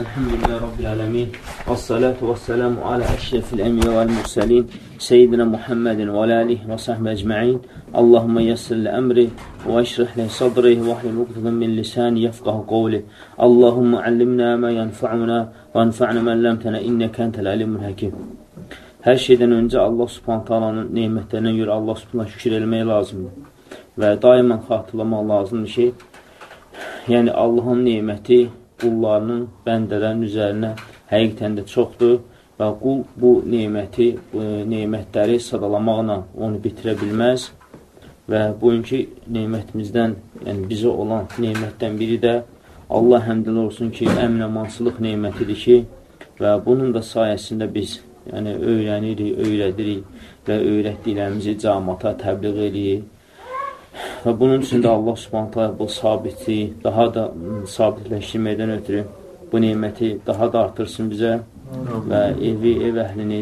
Elhamdülillah Rabbil alemin. Və salatu və selamu alə əşrefil əmiyyə vəl mürsəlin. Seyyidina Muhammedin və alih və sahbə əcma'in. Allahümmə yəssirli əmri və əşrihli sadri və ahlil uqdədən min lisani yəfqahu qovli. Allahümmə allimna mə yənfa'una və ənfa'na mən ləmtənə innəkə entəl alimul həkim. Hər şeydən öncə Allah subhanət alanın neymətlərinə görə Allah subhanət şükür eləmək lazımdır. Və daimən xatırlamaq lazımdır ki, yəni Allahın neyməti qullarının, bəndələrin üzərinə həqiqətən də çoxdur və qul bu neyməti, bu neymətləri sadalamaqla onu bitirə bilməz və bugünkü neymətimizdən, yəni bizə olan neymətdən biri də Allah həmdən olsun ki, əminəmansılıq neymətidir ki, və bunun da sayəsində biz yəni, öyrənirik, öyrədirik və öyrətdiklərimizi camata təbliğ edirik Və bunun üçün də Allah subhanətlə bu sabiti daha da sabitləşdirməkdən ötürü bu neyməti daha da artırsın bizə və evi, ev əhlini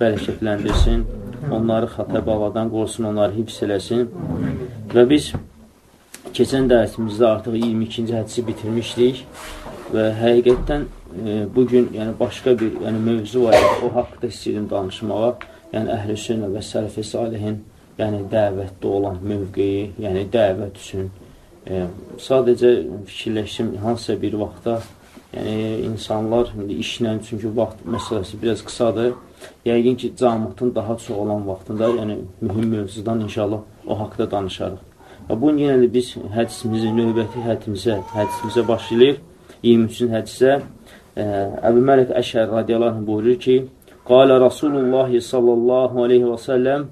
bərəkətləndirsin, onları xatə baladan qorusun, onları hifz eləsin. Və biz keçən dərsimizdə artıq 22-ci hədisi bitirmişdik və həqiqətdən e, bugün yəni başqa bir yəni, mövzu var, o haqda istəyirəm danışmağa, yəni əhl-i sünnə və sələf-i salihin yəni dəvətdə olan mövqeyi, yəni dəvət üçün e, sadəcə fikirləşdim hansısa bir vaxtda yəni insanlar indi işlə, çünki vaxt məsələsi biraz qısadır, yəqin ki, camiyyətin daha çox olan vaxtında, yəni mühüm mövzudan inşallah o haqda danışarıq. Və bu yenə də biz hədisimizi, növbəti hədimizə, hədisimizə başlayırıq. 23-cü hədisə e, Əbu Məlik Əşər radiyallahu buyurur ki, Qalə Rasulullah sallallahu aleyhi və səlləm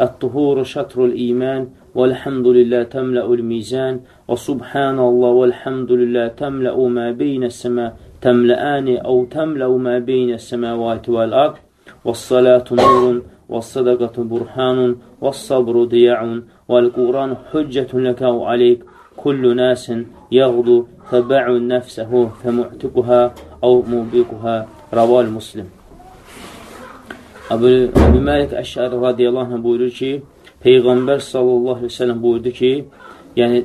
الطهور شطر الإيمان والحمد لله تملأ الميزان وسبحان الله والحمد لله تملأ ما بين السماء تملأان أو تملأ ما بين السماوات والأرض. والصلاة نور والصدقة برهان والصبر ضياع والقرآن حجة لك وعليك. كل ناس يغدو فبع نفسه فمعتقها أو موبقها. رواه المسلم Əbu Məlik Əşəri radiyallahu anh buyurur ki, Peyğəmbər sallallahu aleyhi ve sellem buyurdu ki, yəni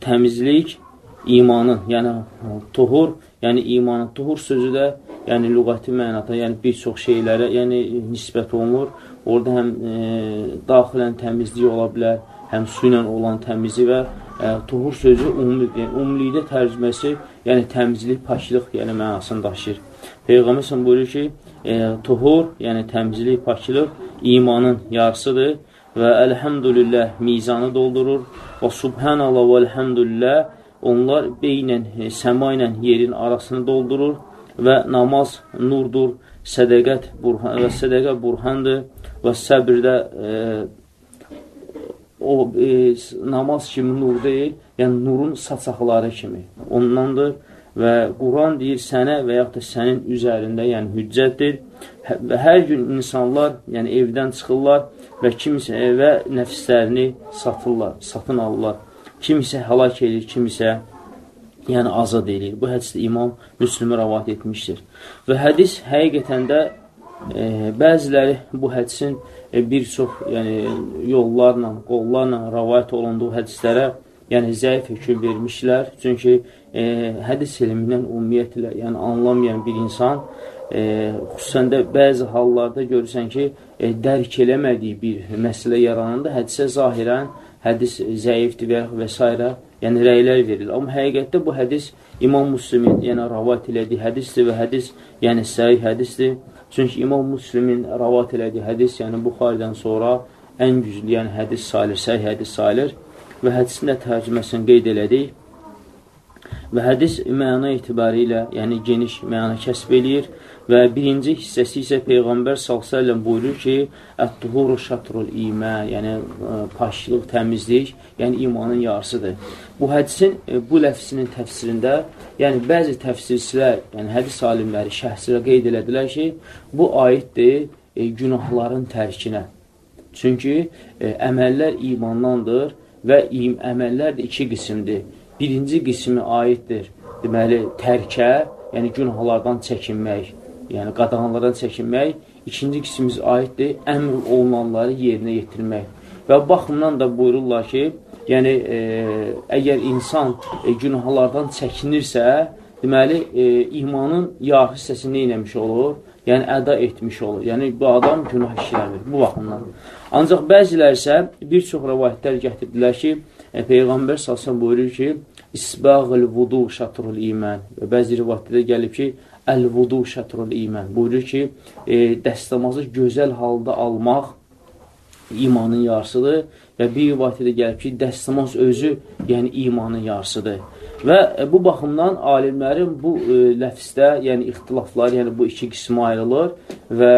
təmizlik imanın, yəni tuhur, yəni imanın tuhur sözü də, yəni lüğəti mənada, yəni bir çox şeylərə, yəni nisbət olunur. Orada həm e, daxilən təmizlik ola bilər, həm su ilə olan təmizlik və e, tuhur sözü umumi, yəni, umumilikdə tərcüməsi, yəni təmizlik, paklıq, yəni mənasını daşıyır. Peyğəmbər buyurur ki, e, tuhur, yəni təmizlik, pakılıq imanın yarısıdır və əlhəmdülillah mizanı doldurur. Və subhanallah və əlhəmdülillah onlar beynən, e, səma ilə yerin arasını doldurur və namaz nurdur, sədəqət burhan, və sədəqə burhandır və səbirdə e, o e, namaz kimi nur deyil, yəni nurun saçaqları kimi ondandır və Quran deyir sənə və yaxud da sənin üzərində, yəni hüccətdir hə, və hər gün insanlar, yəni evdən çıxırlar və kimisə və nəfslərini satırlar, satın alırlar. Kimisə həlak edir, kimisə yəni azad edir. Bu hədisdə imam Müslümü rəvat etmişdir. Və hədis həqiqətən də e, bəziləri bu hədisin e, bir çox yəni, yollarla, qollarla rəvat olunduğu hədislərə yəni zəif hökm vermişlər. Çünki e, hədis elmindən ümumiyyətlə, yəni anlamayan bir insan, e, xüsusən də bəzi hallarda görürsən ki, e, dərk eləmədiyi bir məsələ yarananda hədisə zahirən hədis zəifdir və, və s. yəni rəylər verilir. Amma həqiqətdə bu hədis İmam Müslimin yəni ravat elədiyi hədisdir və hədis yəni səhih hədisdir. Çünki İmam Müslimin ravat elədiyi hədis, yəni Buxaridən sonra ən güclü, yəni hədis salir, səhih hədis salir və hədisin də tərcüməsini qeyd elədik. Və hədis məna etibarilə, yəni geniş məna kəsb eləyir və birinci hissəsi isə Peyğəmbər s.ə.v buyurur ki, Ət-tuhuru şatrul imə, yəni paşlıq, təmizlik, yəni imanın yarısıdır. Bu hədisin, e, bu ləfsinin təfsirində, yəni bəzi təfsirçilər, yəni hədis alimləri şəhsirə qeyd elədilər ki, bu aiddir e, günahların tərkinə. Çünki e, əməllər imandandır və im, əməllər də iki qismdir birinci qismi aiddir, deməli, tərkə, yəni günahlardan çəkinmək, yəni qadağanlardan çəkinmək, ikinci qismimiz aiddir, əmr olunanları yerinə yetirmək. Və baxımdan da buyururlar ki, yəni, e, əgər insan e, günahlardan çəkinirsə, deməli, e, imanın yarı hissəsini neyləmiş olur? Yəni, əda etmiş olur. Yəni, bu adam günah işləmir, bu baxımdan. Ancaq bəzilər isə bir çox rəvayətlər gətirdilər ki, e, Peyğəmbər salsan buyurur ki, İsbağıl vudu şatrul imən və bəzi rivayətlərdə gəlib ki, əl-vudu şatrul imən. Buyurur ki, e, dəstəmazı gözəl halda almaq imanın yarısıdır və bir rivayətdə gəlib ki, dəstəmaz özü, yəni imanın yarısıdır. Və e, bu baxımdan alimlərin bu e, ləfsdə, yəni ixtilaflar, yəni bu iki qismə ayrılır və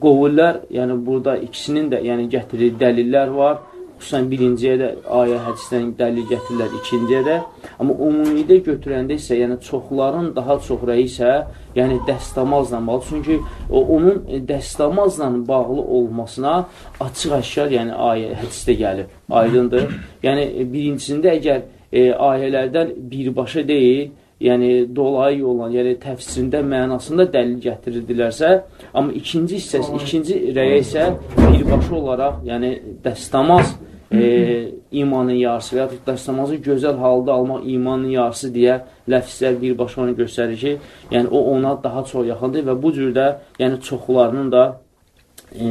qovullar, yəni burada ikisinin də yəni gətirdiyi dəlillər var. Xüsusən birinciyə də ayə hədisdən dəlil gətirirlər, ikinciyə də. Amma ümumidə götürəndə isə, yəni çoxların daha çox rəyi isə, yəni dəstəmazla bağlı. Çünki o, onun dəstəmazla bağlı olmasına açıq-aşkar, yəni ayə hədisdə gəlib. Aydındır. Yəni birincisində əgər e, ayələrdən birbaşa deyil, yəni dolayı olan, yəni təfsirində, mənasında dəlil gətirirdilərsə, amma ikinci hissəsi, ikinci rəyə isə birbaşa olaraq, yəni dəstəmaz e, imanın yarısı və ya dəstəmazı gözəl halda almaq imanın yarısı deyə ləfslər birbaşa onu göstərir ki, yəni o ona daha çox yaxındır və bu cürdə yəni çoxlarının da e,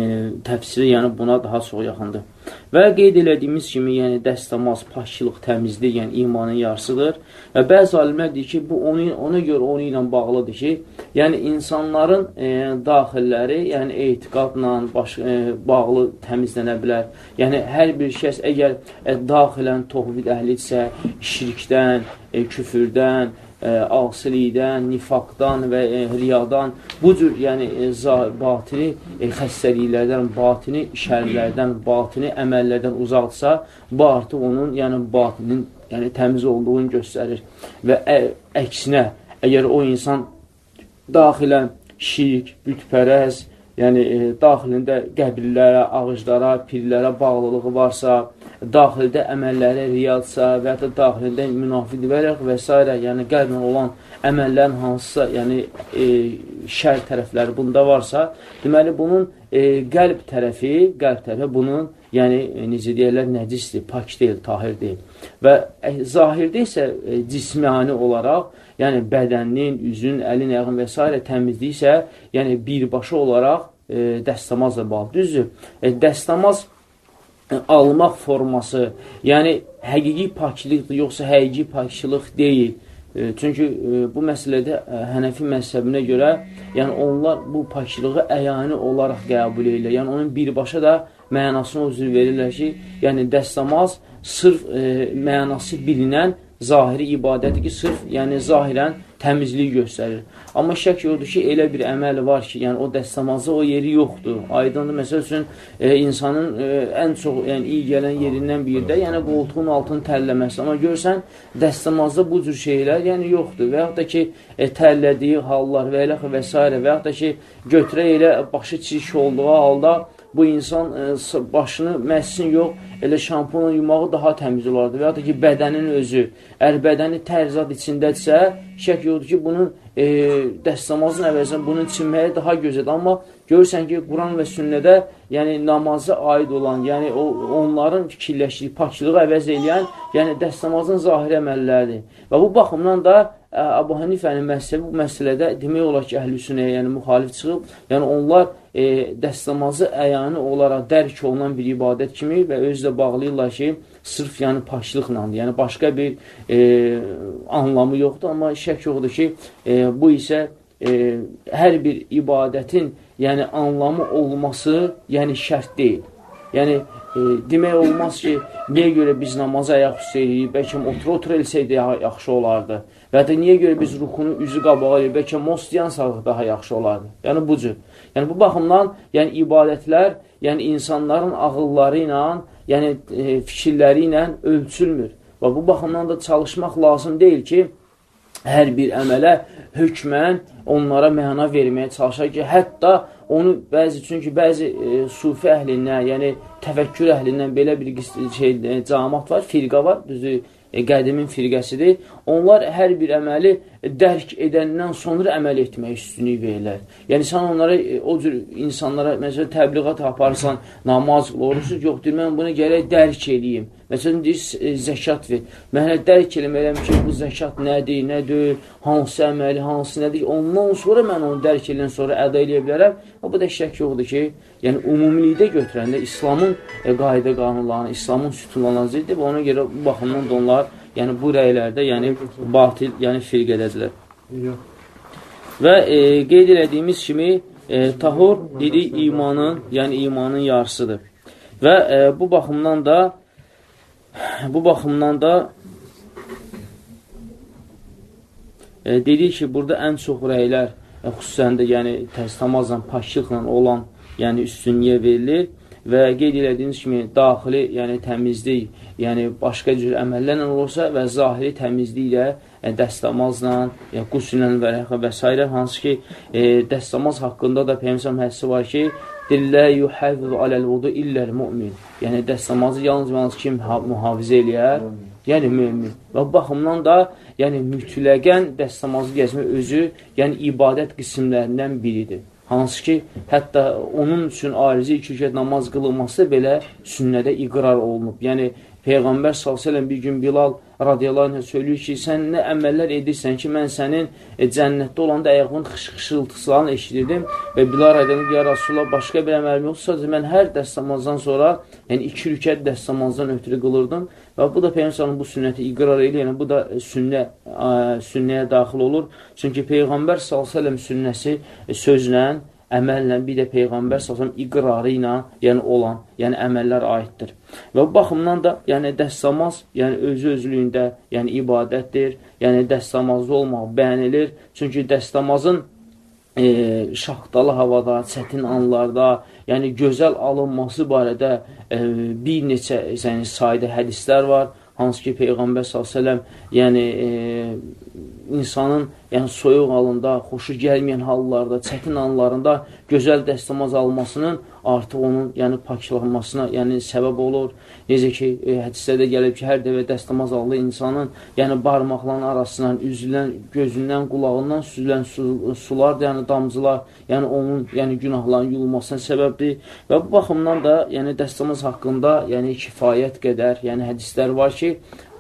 təfsiri yəni buna daha çox yaxındır. Və qeyd elədiyimiz kimi, yəni dəstəmaz, pakçılıq, təmizlik, yəni imanın yarısıdır. Və bəzi alimlər deyir ki, bu onu, ona görə onu ilə bağlıdır ki, yəni insanların e, daxilləri, yəni etiqadla baş, e, bağlı təmizlənə bilər. Yəni hər bir şəxs əgər e, daxilən tohvid əhlidirsə, şirkdən, e, küfürdən, e, asilikdən, nifaqdan və e, riyadan, bu cür yəni e, batini e, xəstəliklərdən, batini şərlərdən, batini əməllərdən uzaqsa, bu artıq onun yəni batinin yəni təmiz olduğunu göstərir. Və ə, əksinə, əgər o insan daxilən şirk, bütpərəz, yəni e, daxilində qəbirlərə, ağaclara, pirlərə bağlılığı varsa, daxildə əməlləri riyadsa və ya da daxilində münafiq verək və s. yəni qəlbən olan əməllərin hansısa, yəni e, şər tərəfləri bunda varsa, deməli bunun e, qəlb tərəfi, qəlb tərəfi bunun, yəni e, necə deyirlər, nəcisdir, pak deyil, tahir deyil. Və e, zahirdə isə e, cismani olaraq, yəni bədənin, üzün, əlin, ayağın və s. təmizliyi isə, yəni birbaşa olaraq e, dəstəmazla bağlı. Düzdür, e, dəstəmaz almaq forması, yəni həqiqi pakçılıqdır, yoxsa həqiqi pakçılıq deyil. E, çünki e, bu məsələdə e, Hənəfi məzhəbinə görə, yəni onlar bu pakçılığı əyani olaraq qəbul edirlər. Yəni onun birbaşa da mənasını üzr verirlər ki, yəni dəstəmaz sırf e, mənası bilinən zahiri ibadədir ki, sırf yəni zahirən təmizliyi göstərir. Amma şək yoxdur ki, elə bir əməl var ki, yəni o dəstəmazı o yeri yoxdur. Aydındır, məsəl üçün, e, insanın e, ən çox yəni, iyi gələn yerindən biri də, yəni qoltuğun altını tərləməsi. Amma görsən, dəstəmazda bu cür şeylər yəni yoxdur. Və yaxud da ki, e, tərlədiyi hallar və elə və s. və yaxud da ki, götürə elə başı çirk olduğu halda bu insan e, başını məssin yox, elə şampunla yumağı daha təmiz olardı. Və ya da ki, bədənin özü, əgər bədəni tərzat içindədirsə, şək yoxdur ki, bunun e, dəstəmazın əvəzinə bunun çinməyi daha gözədir. Amma görürsən ki, Quran və sünnədə yəni namaza aid olan, yəni o, onların fikirləşdiyi, pakçılığı əvəz eləyən, yəni dəstəmazın zahiri əməlləridir. Və bu baxımdan da Əbu Hanifənin məsələsi bu məsələdə demək olar ki, əhlüsünəyə, yəni müxalif çıxıb, yəni onlar e, dəstəmazı əyani olaraq dərk olunan bir ibadət kimi və özlə bağlayırlar ki, sırf yəni paşlıqlandır. Yəni başqa bir e, anlamı yoxdur, amma şək yoxdur ki, e, bu isə e, hər bir ibadətin yəni anlamı olması yəni şərt deyil. Yəni e, demək olmaz ki, niyə görə biz namaza ayaq üstəyirik, bəlkə otur-otur elsəydi yaxşı olardı. Və ya niyə görə biz ruhunu üzü qabağa eləyir, bəlkə mostiyan sağlıq daha yaxşı olardı. Yəni bu cür. Yəni bu baxımdan, yəni ibadətlər, yəni insanların ağılları ilə, yəni e, fikirləri ilə ölçülmür. Və bu baxımdan da çalışmaq lazım deyil ki, hər bir əmələ hökmən onlara məna verməyə çalışar ki, hətta onu bəzi, çünki bəzi e, sufi əhlindən, yəni təfəkkür əhlindən belə bir şey, e, camat var, firqa var, düzü, e, qədimin firqəsidir. Onlar hər bir əməli dərk edəndən sonra əməl etmək üstünlük verirlər. Yəni, sən onlara, e, o cür insanlara, məsələn, təbliğat aparsan, namaz qılırsan, yox, deyir, mən bunu gərək dərk edeyim. Məsələn, deyir, e, zəkat ver. Mən hələ dərk eləməliyəm ki, bu zəkat nədir, nədir, hansı əməli, hansı nədir. Ondan sonra mən onu dərk edən sonra əda eləyə bilərəm. Bu da şək yoxdur ki, yəni ümumilikdə götürəndə İslamın e, qayda qanunlarını, İslamın sütunlarını ziddir və ona görə bu baxımdan da onlar yəni bu rəylərdə yəni batil, yəni firqədədirlər. Və e, qeyd elədiyimiz kimi e, tahur dedik imanın, yəni imanın yarısıdır. Və e, bu baxımdan da bu baxımdan da e, dedik ki, burada ən çox rəylər e, xüsusən də yəni təztamazla, paşlıqla olan yəni üstünlüyə verilir və qeyd elədiyiniz kimi daxili, yəni təmizlik, yəni başqa cür əməllərlə olursa və zahiri təmizliklə, yəni, dəstəmazla, yəni, qüsüllə və, və s. hansı ki, e, dəstəmaz haqqında da Peyyəmsəm hədisi var ki, Dillə yuhəvvü aləl-vudu illəl mümin. Yəni, dəstəmazı yalnız yalnız kim mühafizə eləyər? Yəni, mümin. Və baxımdan da, yəni, mütləqən dəstəmazı gəzmək özü, yəni, ibadət qismlərindən biridir. Hansı ki, hətta onun üçün ayrıcı iki rükət namaz qılınması belə sünnədə iqrar olunub. Yəni, Peyğəmbər s.ə.v bir gün Bilal radiyallahu anh söylüyor ki, sən nə əməllər edirsən ki, mən sənin e, cənnətdə olanda ayağımın xışıltısını eşidirdim və Bilal radiyallahu ya Rasulullah başqa bir əməlim yoxsa mən hər dəstəmazdan sonra, yəni iki rükət dəstəmazdan ötürü qılırdım və bu da Peyğəmbər bu sünnəti iqrar edir, yəni bu da sünnə, ə, sünnəyə daxil olur. Çünki Peyğəmbər s.ə.v sünnəsi e, sözlə əməllə, bir də Peyğəmbər s.ə.v iqrarı ilə yəni olan, yəni əməllər aiddir. Və bu baxımdan da yəni dəstəmaz, yəni özü özlüyündə, yəni ibadətdir, yəni dəstəmazlı olmaq bəyənilir. Çünki dəstəmazın e, şaxtalı havada, çətin anlarda, yəni gözəl alınması barədə e, bir neçə yəni, sayda hədislər var. Hansı ki, Peyğəmbər s.ə.v yəni e, insanın yəni soyuq halında, xoşu gəlməyən hallarda, çətin anlarında gözəl dəstəmaz almasının artıq onun yəni paklanmasına yəni səbəb olur. Necə ki, e, hədislərdə gəlib ki, hər dəvə dəstəmaz aldı insanın yəni barmaqların arasından, üzündən, gözündən, qulağından süzülən su, sular, yəni damcılar, yəni onun yəni günahların yuyulmasına səbəbdir. Və bu baxımdan da yəni dəstəmaz haqqında yəni kifayət qədər yəni hədislər var ki,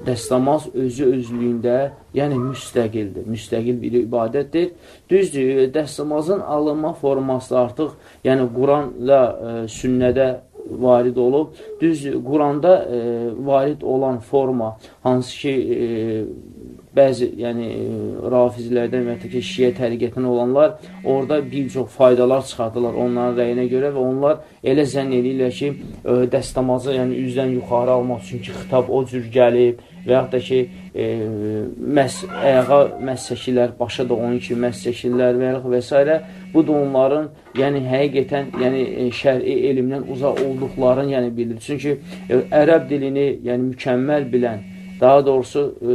dəstəmaz özü özlüyündə, yəni müstəqildir, müstəqil bir ibadətdir. Düzdür, dəstəmazın alınma forması artıq, yəni Quranla e, sünnədə varid olub. Düz Quranda e, varid olan forma, hansı ki, e, bəzi yəni, rafizlərdən və ya ki, şiyə təriqətin olanlar orada bir çox faydalar çıxardılar onların rəyinə görə və onlar elə zənn edirlər ki, ə, dəstəmazı yəni, üzdən yuxarı almaq üçün ki, xitab o cür gəlib və yaxud da ki, e, məs, əyağa məs çəkirlər, başa da onun kimi məs çəkirlər və, və s. Bu da onların yəni, həqiqətən yəni, e, şəri elmdən uzaq olduqlarını yəni, bilir. Çünki e, ərəb dilini yəni, mükəmməl bilən, daha doğrusu e,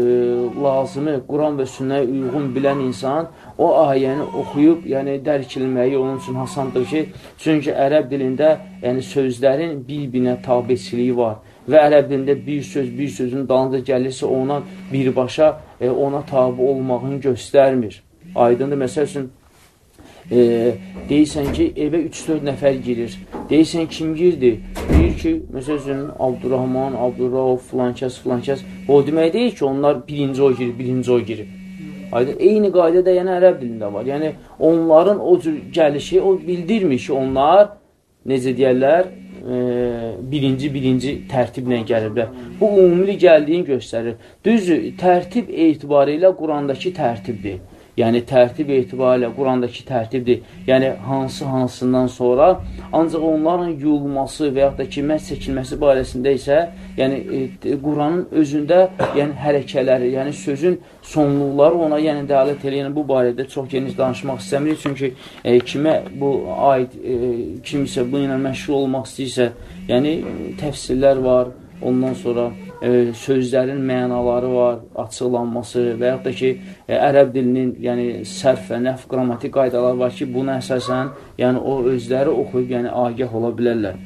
lazımı Quran və sünnəyə uyğun bilən insan o ayəni oxuyub, yəni dərk edilməyi onun üçün hasandır ki, çünki ərəb dilində yəni sözlərin bir-birinə tabiçiliyi var və ərəb dilində bir söz, bir sözün dalınca gəlirsə ona birbaşa e, ona tabi olmağını göstərmir. Aydındır, məsəl üçün, e, deyirsən ki, evə 3-4 nəfər girir. Deyirsən, kim girdi? Deyir ki, məsəl üçün, Abdurrahman, Abdurrauf, filankəs, filankəs. O demək deyil ki, onlar birinci o girir, birinci o girib. Aydın, eyni qayda da yəni ərəb dilində var. Yəni, onların o cür gəlişi, o bildirmir ki, onlar, necə deyərlər, e, birinci, birinci tərtiblə gəliblər. Bu, umumi gəldiyini göstərir. Düzdür, tərtib etibarı ilə Qurandakı tərtibdir yəni tərtib etibarilə Qurandakı tərtibdir. Yəni hansı hansından sonra ancaq onların yuyulması və yaxud da ki, məhz çəkilməsi barəsində isə yəni e, Quranın özündə yəni hərəkələri, yəni sözün sonluqları ona yəni dəlalət eləyən yəni, bu barədə çox geniş danışmaq istəmirik. Çünki e, kimə bu aid e, kimsə bu ilə məşğul olmaq istəyirsə, yəni təfsirlər var, ondan sonra e, sözlərin mənaları var, açıqlanması və yaxud da ki, e, ərəb dilinin yəni sərf və nəf qrammatik qaydaları var ki, buna əsasən yəni o özləri oxuyub, yəni agah ola bilərlər.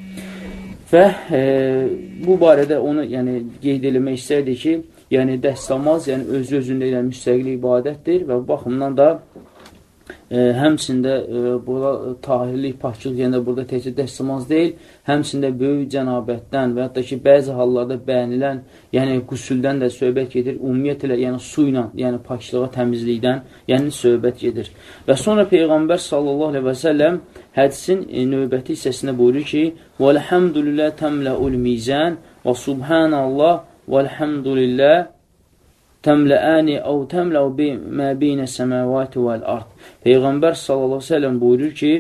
Və e, bu barədə onu yəni qeyd eləmək istərdik ki, yəni dəstəmaz, yəni öz-özündə yəni müstəqil ibadətdir və bu baxımdan da e, həmçində e, bura tahirlik, paklıq, yəni burada təkcə dəstəmaz deyil, həmçində böyük cənabətdən və hətta ki, bəzi hallarda bəyənilən, yəni qüsüldən də söhbət gedir, ümumiyyətlə, yəni su ilə, yəni paklığa, təmizlikdən, yəni söhbət gedir. Və sonra Peyğəmbər sallallahu aleyhi və səlləm hədisin e, növbəti hissəsində buyurur ki, وَالْحَمْدُ لِلَّهِ تَمْلَأُ الْمِيزَانِ وَسُبْحَانَ اللّٰهِ وَالْحَمْدُ لِلَّهِ təmləəni əv təmləu mə beynə səməvati vəl-ard. Peyğəmbər sallallahu əleyhi və səlləm buyurur ki,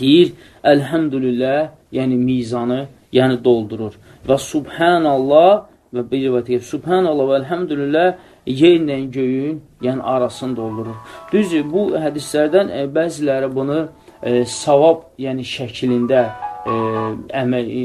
deyir, elhamdülillah, yəni mizanı, yəni doldurur. Və subhanallah və bir rivayət deyir, subhanallah və elhamdülillah yerlə göyün, yəni arasını doldurur. Düzdür, bu hədislərdən e, bəziləri bunu e, savab, yəni şəklində e, əməl, e,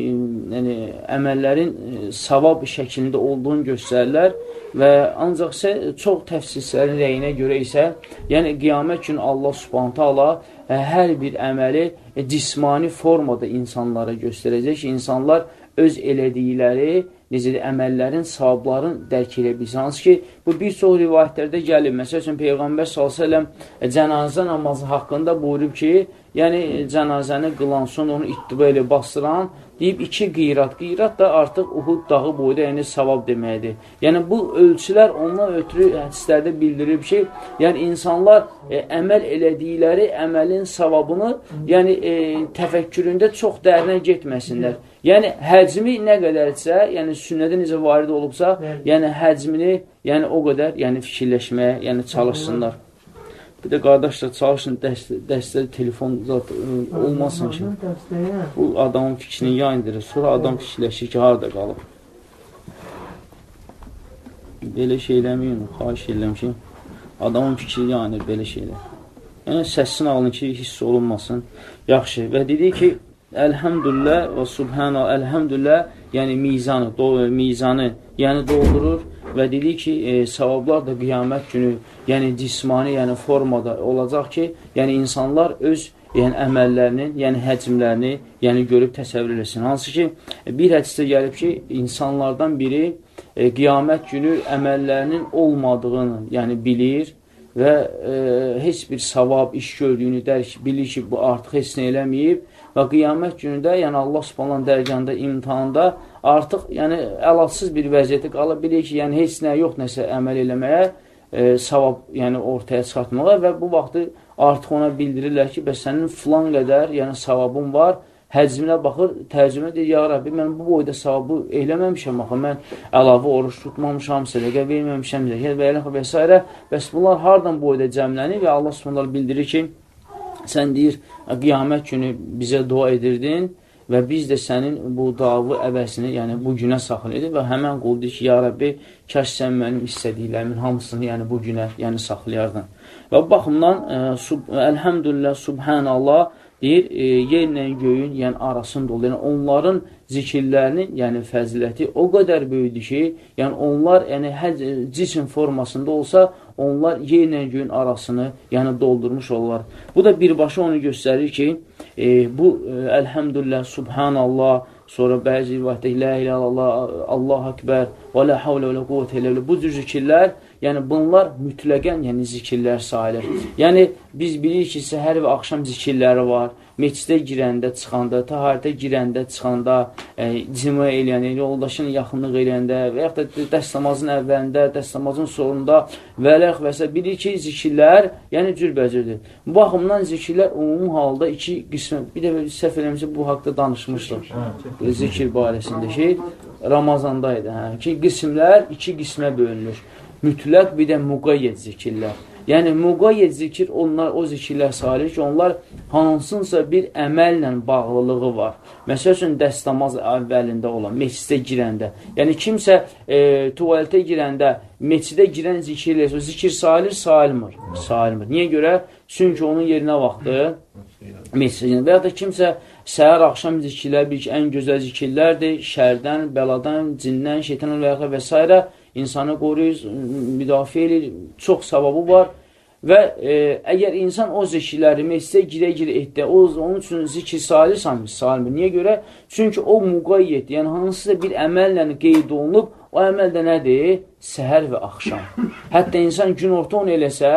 yəni, əməllərin e, savab şəklində olduğunu göstərirlər və ancaq isə çox təfsirlərin rəyinə görə isə, yəni qiyamət günü Allah subhanətə Allah ə, hər bir əməli cismani formada insanlara göstərəcək. Ki, insanlar öz elədikləri, necədir, əməllərin, savabların dərk edə bilsin. Hansı ki, bu bir çox rivayətlərdə gəlir. Məsəl üçün, Peyğəmbər s.ə.v cənazə namazı haqqında buyurub ki, yəni cənazəni qılan, sonra onu ittiba ilə basıran, deyib iki qeyrat. Qeyrat da artıq Uhud dağı boyda, yəni savab deməkdir. Yəni bu ölçülər ondan ötürü hədislərdə bildirib ki, yəni insanlar e, əməl elədikləri əməlin savabını, yəni e, təfəkküründə çox dərinə getməsinlər. Yəni həcmi nə qədərsə, yəni sünnədə necə varid olubsa, yəni həcmini, yəni o qədər, yəni fikirləşməyə, yəni çalışsınlar. Bir də qardaşlar çalışın dəstə, dəstə telefon zat olmasın ki. Bu adamın fikrini yayındırır. Sonra adam fikirləşir ki, harada qalıb. Belə şey eləməyin, xahiş edirəm ki, adamın fikri yayınır belə şeylər. Yəni səsin alın ki, hiss olunmasın. Yaxşı. Və dedi ki, Əlhəmdülillah və subhanə, əlhəmdülillah, yəni mizanı, do, mizanı, yəni doldurur və dedi ki, e, savablar da qiyamət günü, yəni cismani, yəni formada olacaq ki, yəni insanlar öz yəni əməllərinin, yəni həcmlərini, yəni görüb təsəvvür eləsin. Hansı ki, bir hədisdə gəlib ki, insanlardan biri e, qiyamət günü əməllərinin olmadığını, yəni bilir və e, heç bir savab iş gördüyünü dərk bilir ki, bu artıq heç nə eləməyib və qiyamət günündə, yəni Allah subhanan dərganda, imtihanda artıq yəni əlatsız bir vəziyyətə qala bilir ki, yəni heç nə yox nəsə əməl eləməyə, e, savab yəni ortaya çıxartmağa və bu vaxtı artıq ona bildirirlər ki, bəs sənin filan qədər yəni savabın var, həcminə baxır, tərcümə deyir, ya Rabbi, mən bu boyda savabı eləməmişəm, axı, mən əlavə oruç tutmamışam, sədəqə verməmişəm, zəkət və eləxə və s. Bəs bunlar hardan boyda cəmlənir və Allah subhanallah bildirir ki, sən deyir, qiyamət günü bizə dua edirdin və biz də sənin bu davı əvəsini, yəni bu günə saxlayırdıq və həmən qul deyir ki, ya Rabbi, kəş sən mənim istədiklərimin hamısını, yəni bu günə, yəni saxlayardın. Və bu baxımdan, ə, e, sub, əlhəmdülillah, subhanallah, deyir, e, yerlə göyün, yəni arasında olur. Yəni onların zikirlərinin, yəni fəziləti o qədər böyüdür ki, yəni onlar, yəni hər cisim formasında olsa, onlar yerlə göyün arasını yəni doldurmuş olurlar. Bu da birbaşa onu göstərir ki, e, bu e, əlhəmdülillah, subhanallah, sonra bəzi rivayətdə la ilə Allah, Allah akbar və la havlə və la quvvətə ilə bu cür zikirlər, yəni bunlar mütləqən yəni zikirlər sayılır. Yəni biz bilirik ki, səhər və axşam zikirləri var meçidə girəndə, çıxanda, taharətə girəndə, çıxanda, e, cimə eləyəndə, yoldaşın yaxınlıq eləyəndə və yaxud da dəst namazın əvvəlində, dəst namazın sonunda və ləx və s. bilir ki, zikirlər, yəni cürbəcürdür. Bu baxımdan zikirlər umum halda iki qismə, bir də səhv eləmişsə bu haqda danışmışdıq. Zikir barəsində ki, Ramazandaydı, hə, ki, qismlər iki qismə bölünür. Mütləq bir də müqayyət zikirlər. Yəni, müqayyət zikir, onlar o zikirlər sayılır ki, onlar hansınsa bir əməllə bağlılığı var. Məsəl üçün, dəstəmaz əvvəlində olan, meçidə girəndə. Yəni, kimsə e, tuvaletə girəndə, meçidə girən zikirlər, o zikir sayılır, sayılmır. Sayılmır. Niyə görə? Çünki onun yerinə vaxtı meçidə. Və ya da kimsə səhər, axşam zikirlər, bir ki, ən gözəl zikirlərdir, şərdən, bəladan, cindən, şeytanın və ya və s insanı qoruyur, müdafiə edir, çox savabı var və e, əgər insan o zikirləri meclisə girə-girə etdi, o, onun üçün zikir salirsanmı? Salmır. Niyə görə? Çünki o müqayyət, yəni hansısa bir əməllə qeyd olunub, O əməl də nədir? Səhər və axşam. Hətta insan gün orta onu eləsə,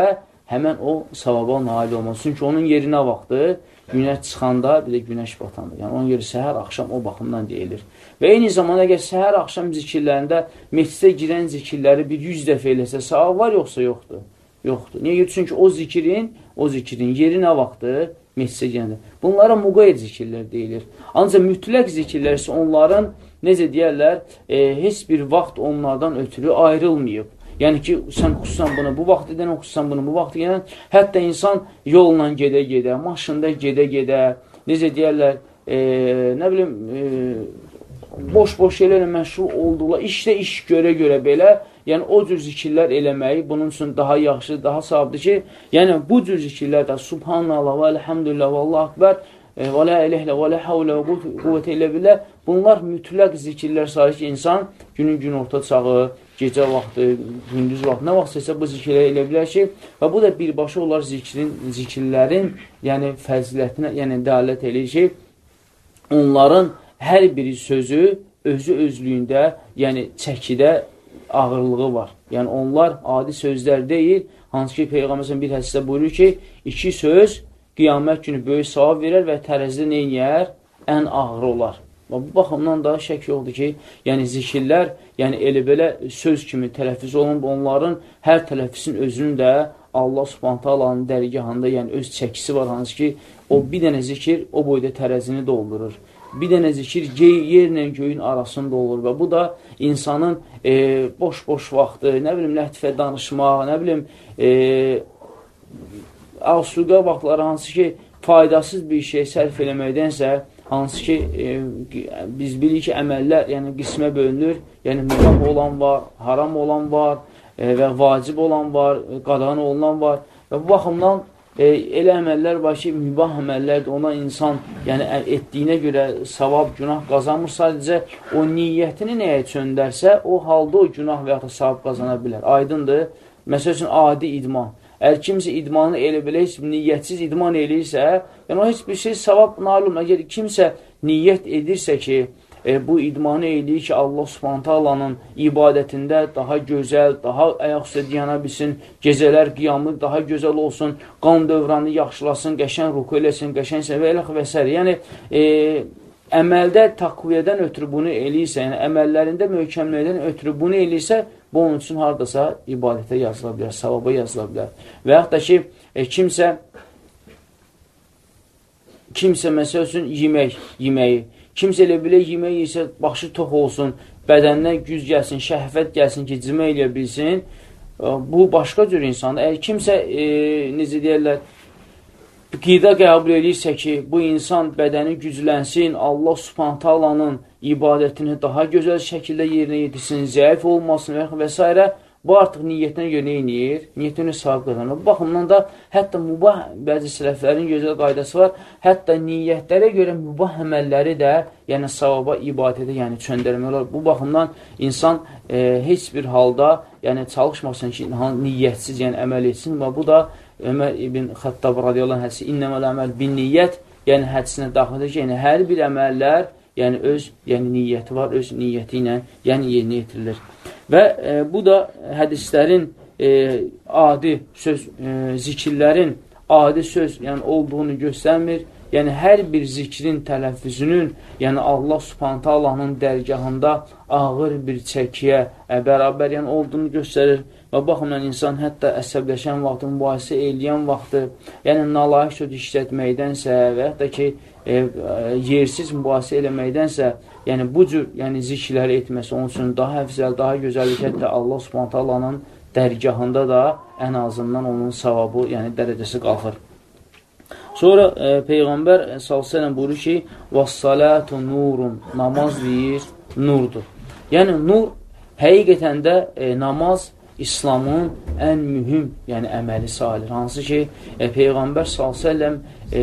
həmən o savaba nail olmaz. Çünki onun yerinə vaxtı günəş çıxanda, bir də günəş batanda. Yəni, onun yeri səhər, axşam o baxımdan deyilir. Və eyni zamanda əgər səhər, axşam zikirlərində meclisə girən zikirləri bir yüz dəfə eləsə, savab var yoxsa yoxdur? Yoxdur. Niyə? Çünki o zikirin, o zikirin yeri nə vaxtdır? Meclisə girəndə. Bunlara muqayyət zikirlər deyilir. Ancaq mütləq zikirlər isə onların, necə deyərlər, e, heç bir vaxt onlardan ötürü ayrılmayıb. Yəni ki, sən xüsusən bunu bu vaxt edən, xüsusən bunu bu vaxt edən, hətta insan yolla gedə-gedə, maşında gedə-gedə, necə deyərlər, e, nə bilim, e, boş-boş şeylərlə məşğul olduqlar, işdə iş görə-görə belə, yəni o cür zikirlər eləməyi bunun üçün daha yaxşı, daha savabdır ki, yəni bu cür zikirlər də Subhanallah və Elhamdülillah və Allah Akbar e, və la iləhlə və la havlə və quvvətə ilə billah bunlar mütləq zikirlər sayır ki, insan günün gün orta çağı, gecə vaxtı, gündüz vaxtı, nə vaxt isə bu zikirləri elə bilər ki, və bu da birbaşa olar zikrin, zikirlərin, yəni fəzilətinə, yəni dəalət eləyir ki, onların hər biri sözü özü özlüyündə, yəni çəkidə ağırlığı var. Yəni onlar adi sözlər deyil, hansı ki, Peyğəmbər bir hədisdə buyurur ki, iki söz qiyamət günü böyük savab verər və tərəzidə neynəyər? Ən ağır olar. Və bu baxımdan da şək yoxdur ki, yəni zikirlər, yəni elə belə söz kimi tələffüz olunub, onların hər tələffüzün özünün də Allah alanın dərgahında, yəni öz çəkisi var, hansı ki, o bir dənə zikir o boyda tərəzini doldurur. Bir dənə zikir yerlə göyün arasında olur və bu da insanın boş-boş e, vaxtı, nə bilim, ləhtifə danışmaq, nə bilim, e, asuqa vaxtları hansı ki, faydasız bir şey sərf eləməkdənsə, hansı ki, e, biz bilirik ki, əməllər yəni qismə bölünür, yəni mübah olan var, haram olan var e, və vacib olan var, qadağan olunan var və bu baxımdan e, elə əməllər var ki, mübah əməllərdir, ona insan yəni etdiyinə görə savab, günah qazanmır, sadəcə o niyyətini nəyə çöndərsə, o halda o günah və ya da savab qazana bilər. Aydındır? Məsəl üçün, adi idman. Əgər kimsə idmanı elə belə heç niyyətsiz idman eləyirsə, yəni o heç bir şey savab nail olmur. Əgər kimsə niyyət edirsə ki, e, bu idmanı eləyir ki, Allah alanın ibadətində daha gözəl, daha ayaq üstə diyana bilsin, gecələr qiyamı daha gözəl olsun, qan dövranı yaxşılasın, qəşən ruku eləsin, qəşən səvə elə və s. Yəni, e, əməldə taqviyyədən ötürü bunu eləyirsə, yəni əməllərində möhkəmləkdən ötürü bunu eləyirsə, bu onun üçün haradasa ibadətə yazıla bilər, savaba yazıla bilər. Və yaxud da ki, e, kimsə kimsə məsəl üçün yemək, yeməyi, kimsə elə bilə yemək isə başı tox olsun, bədəndən güc gəlsin, şəhvət gəlsin ki, cimə eləyə bilsin, e, bu başqa cür insandır. Əgər kimsə, e, necə deyərlər, qida qəbul edirsə ki, bu insan bədəni güclənsin, Allah subhanətə alanın ibadətini daha gözəl şəkildə yerinə yetirsin, zəif olmasın və s. Bu artıq niyyətinə görə neyiniyir? Niyyətinə sahib qazanır. Bu baxımdan da hətta mübah bəzi sələflərin gözəl qaydası var. Hətta niyyətlərə görə mübah əməlləri də, yəni savaba, ibadətə, yəni çöndərmək olar. Bu baxımdan insan e, heç bir halda, yəni çalışmasın ki, niyyətsiz, yəni əməl etsin və bu da Ömər ibn Xəttab radiyallahu hədisi innəməl əməl bin niyyət, yəni hədisinə daxildir ki, yəni hər bir əməllər yəni öz yəni niyyəti var, öz niyyəti ilə yəni yerinə yetirilir. Və e, bu da hədislərin e, adi söz, e, zikirlərin adi söz yəni olduğunu göstərmir. Yəni hər bir zikrin tələffüzünün, yəni Allah Subhanahu Allahın dərgahında ağır bir çəkiyə ə, bərabər yəni olduğunu göstərir. Və baxımdan insan hətta əsəbləşən vaxtı, mübahisə eləyən vaxtı, yəni nalayiq söz işlətməkdənsə və yaxud da ki, e, e, yersiz mübahisə eləməkdənsə, yəni bu cür yəni zikirləri etməsi onun üçün daha əfzəl, daha gözəllik, hətta Allah Subhanahu Allahın dərgahında da ən azından onun savabı, yəni dərəcəsi qalxır. Sonra e, Peyğəmbər s.ə.v buyurur ki, وَالصَّلَاتُ nurun, namaz deyir, nurdur. Yəni, nur həqiqətən də e, namaz İslamın ən mühüm yəni əməli sayılır. Hansı ki, e, Peyğəmbər s.ə.v e,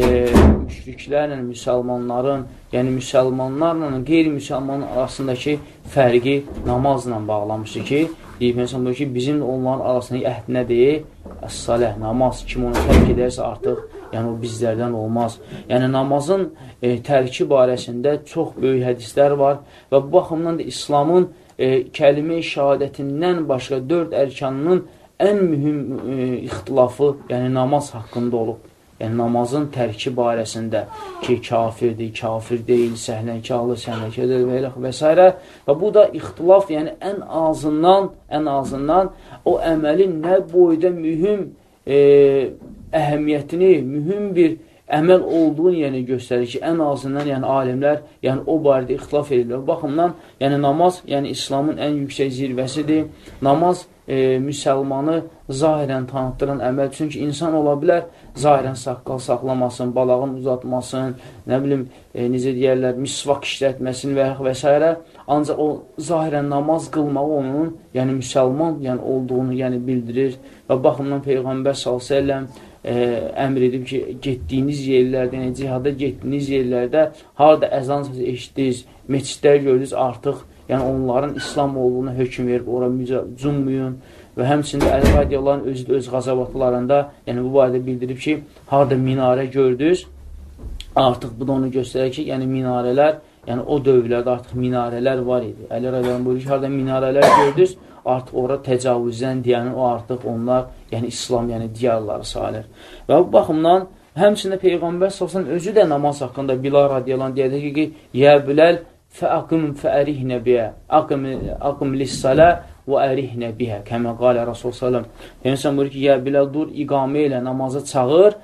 müşriklərlə müsəlmanların, yəni müsəlmanlarla qeyri-müsəlmanın arasındakı fərqi namazla bağlamışdı ki, deyib insan buyur ki, bizim onların arasındakı əhd nədir? Əs-saləh, namaz. Kim onu tərk edərsə artıq, yəni o bizlərdən olmaz. Yəni namazın e, tərki barəsində çox böyük hədislər var və bu baxımdan da İslamın e, kəlime-i şəhadətindən başqa dörd ərkanının ən mühüm e, ixtilafı, yəni namaz haqqında olub. Yəni namazın tərki barəsində ki, kafirdir, kafir deyil, səhlənkarlı, səhlənkardır və, və s. Və bu da ixtilaf, yəni ən azından, ən azından o əməlin nə boyda mühüm e, əhəmiyyətini, mühüm bir əməl olduğunu yəni göstərir ki, ən azından yəni alimlər yəni o barədə ixtilaf edirlər. Baxımdan, yəni namaz, yəni İslamın ən yüksək zirvəsidir. Namaz e, müsəlmanı zahirən tanıtdıran əməl. Çünki insan ola bilər zahirən saqqal saxlamasın, balağın uzatmasın, nə bilim, e, necə deyərlər, misvak işlətməsin və, və s. Ancaq o zahirən namaz qılmağı onun, yəni müsəlman yəni, olduğunu yəni, bildirir və baxımdan Peyğəmbər s.ə.v ə, əmr edib ki, getdiyiniz yerlərdə, yəni cihada getdiyiniz yerlərdə harada əzan səsi eşitdiniz, meçidlər gördünüz artıq, yəni onların İslam olduğuna hökm verib, ora cummayın və həmçində Əli radiyaların özü də öz qazavatlarında, yəni bu barədə bildirib ki, harada minarə gördünüz, artıq bu da onu göstərir ki, yəni minarələr, yəni o dövrlərdə artıq minarələr var idi. Əli radiyaların buyurur ki, harada minarələr gördünüz, artıq ora təcavüzdən deyəni o artıq onlar, yəni İslam, yəni diyarları sayılır. Və bu baxımdan həmçində Peyğəmbər salsan özü də namaz haqqında Bilal radiyalan deyəcək ki, Yə Biləl fəaqim fəərihnə biyə, aqim lissalə və ərihnə bihə, kəmə qalə Rasul sallam. Yəni, sən buyur ki, Yə Biləl dur, iqamə ilə namaza çağır,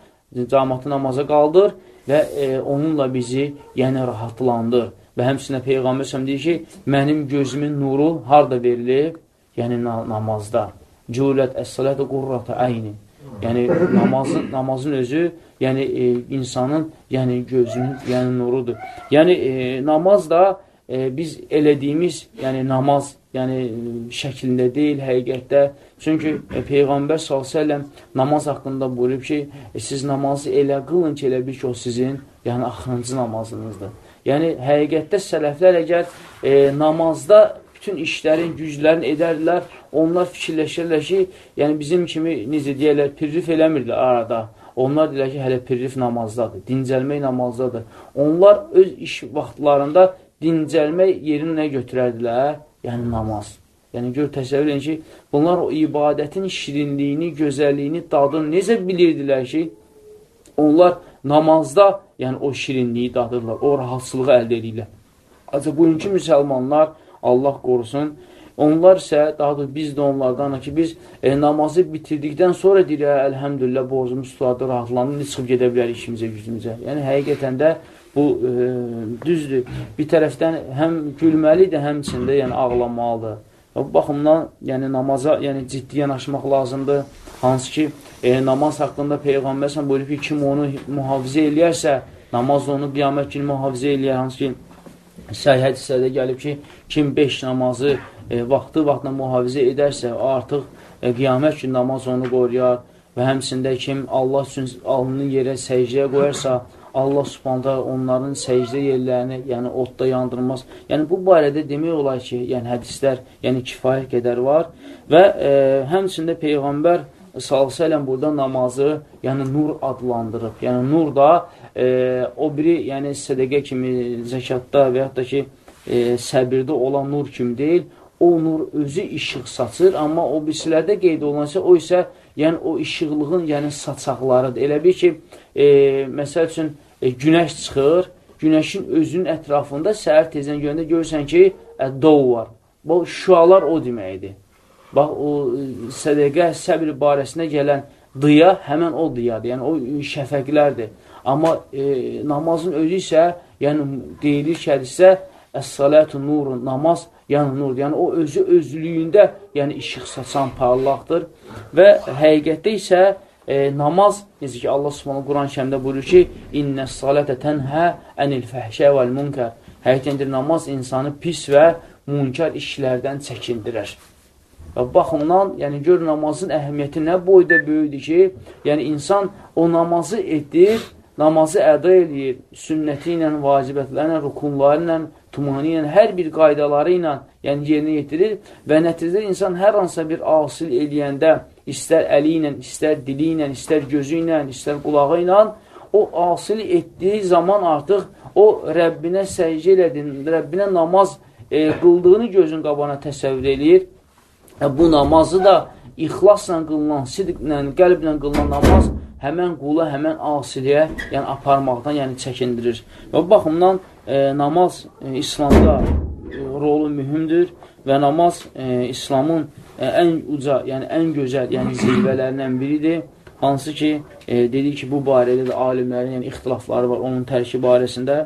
camatı namaza qaldır və e, onunla bizi yəni rahatlandır. Və həmçində Peyğəmbər səhəm deyir ki, mənim gözümün nuru harada verilib? Yəni na namazda. Cülət əs-salatu qurrata əyni. Yəni namazın namazın özü, yəni e, insanın, yəni gözünün, yəni nurudur. Yəni e, namaz da e, biz elədiyimiz, yəni namaz, yəni şəklində deyil, həqiqətdə. Çünki e, Peyğəmbər s.ə.v namaz haqqında buyurub ki, e, siz namazı elə qılın ki, elə bil ki, o sizin, yəni axırıncı namazınızdır. Yəni həqiqətdə sələflər əgər e, namazda bütün işlərin, güclərin edərlər. Onlar fikirləşirlər ki, yəni bizim kimi, necə deyərlər, pirrif eləmirlər arada. Onlar deyirlər ki, hələ pirrif namazdadır, dincəlmək namazdadır. Onlar öz iş vaxtlarında dincəlmək yerini nə götürərdilər? Yəni namaz. Yəni, gör, təsəvvür edin ki, bunlar o ibadətin şirinliyini, gözəlliyini, dadını necə bilirdilər ki, onlar namazda yəni o şirinliyi dadırlar, o rahatsızlığı əldə edirlər. Acı, bugünkü müsəlmanlar Allah qorusun. Onlar isə, daha da biz də onlardan ki, biz e, namazı bitirdikdən sonra deyir, əlhəmdülillah, borcumuz tutadı, rahatlandı, çıxıb gedə bilərik işimizə, gücümüzə. Yəni, həqiqətən də bu e, düzdür. Bir tərəfdən həm gülməlidir, həmçində yəni, ağlamalıdır. Və bu baxımdan yəni, namaza yəni, ciddi yanaşmaq lazımdır. Hansı ki, e, namaz haqqında Peyğəmbər buyurub ki, kim onu mühafizə eləyərsə, namaz onu qiyamət günü mühafizə eləyər. Hansı ki, Səhih hədislərdə gəlib ki, kim 5 namazı e, vaxtı vaxtına mühafizə edərsə, artıq e, qiyamət gün namaz onu qoruyar və həmsində kim Allah üçün alnını yerə səcdəyə qoyarsa, Allah subhanda onların səcdə yerlərini, yəni odda yandırmaz. Yəni bu barədə demək olar ki, yəni hədislər, yəni kifayət qədər var və e, həmçində Peyğəmbər s.ə.v burada namazı, yəni nur adlandırıb. Yəni nur da e, o biri, yəni sədəqə kimi, zəkatda və yaxud da ki, e, səbirdə olan nur kimi deyil, o nur özü işıq saçır, amma o birisilərdə qeyd olunansa, o isə yəni o işıqlığın yəni saçaqlarıdır. Elə bir ki, e, məsəl üçün e, günəş çıxır, günəşin özünün ətrafında səhər tezən görəndə görürsən ki, ə, dov var. Bu şüalar o deməkdir. Bax, o sədəqə, səbir barəsində gələn dıya həmən o diyadır. Yəni, o şəfəqlərdir. Amma e, namazın özü isə, yəni deyilir ki, hədisə, əs-salatu nurun, namaz yəni nur, yəni o özü özlüyündə yəni işıq saçan parlaqdır və həqiqətdə isə e, namaz, necə ki Allah Subhanahu Quran kəmdə buyurur ki, İnnəs salətə tənhə ənil fəhşə vəl munkar. Həqiqətən namaz insanı pis və munkar işlərdən çəkindirər. Və baxımdan, yəni gör namazın əhəmiyyəti nə boyda böyüdür ki, yəni insan o namazı edir, namazı əda edir, sünnəti ilə, vacibətləri ilə, rukunları ilə, tumani ilə, hər bir qaydaları ilə yəni yerinə yetirir və nəticədə insan hər hansısa bir asil eləyəndə, istər əli ilə, istər dili ilə, istər gözü ilə, istər qulağı ilə, o asil etdiyi zaman artıq o Rəbbinə səcdə elədin, Rəbbinə namaz e, qıldığını gözün qabana təsəvvür eləyir. E, bu namazı da ixlasla qılınan, sidqlə, qəlblə qılınan namaz həmən qula, həmən asiliyə, yəni aparmaqdan, yəni çəkindirir. Və baxımdan e, namaz e, İslamda e, rolu mühümdür və namaz e, İslamın e, ən uca, yəni ən gözəl, yəni zirvələrindən biridir. Hansı ki, e, dedik ki, bu barədə də alimlərin yəni, ixtilafları var onun tərki barəsində.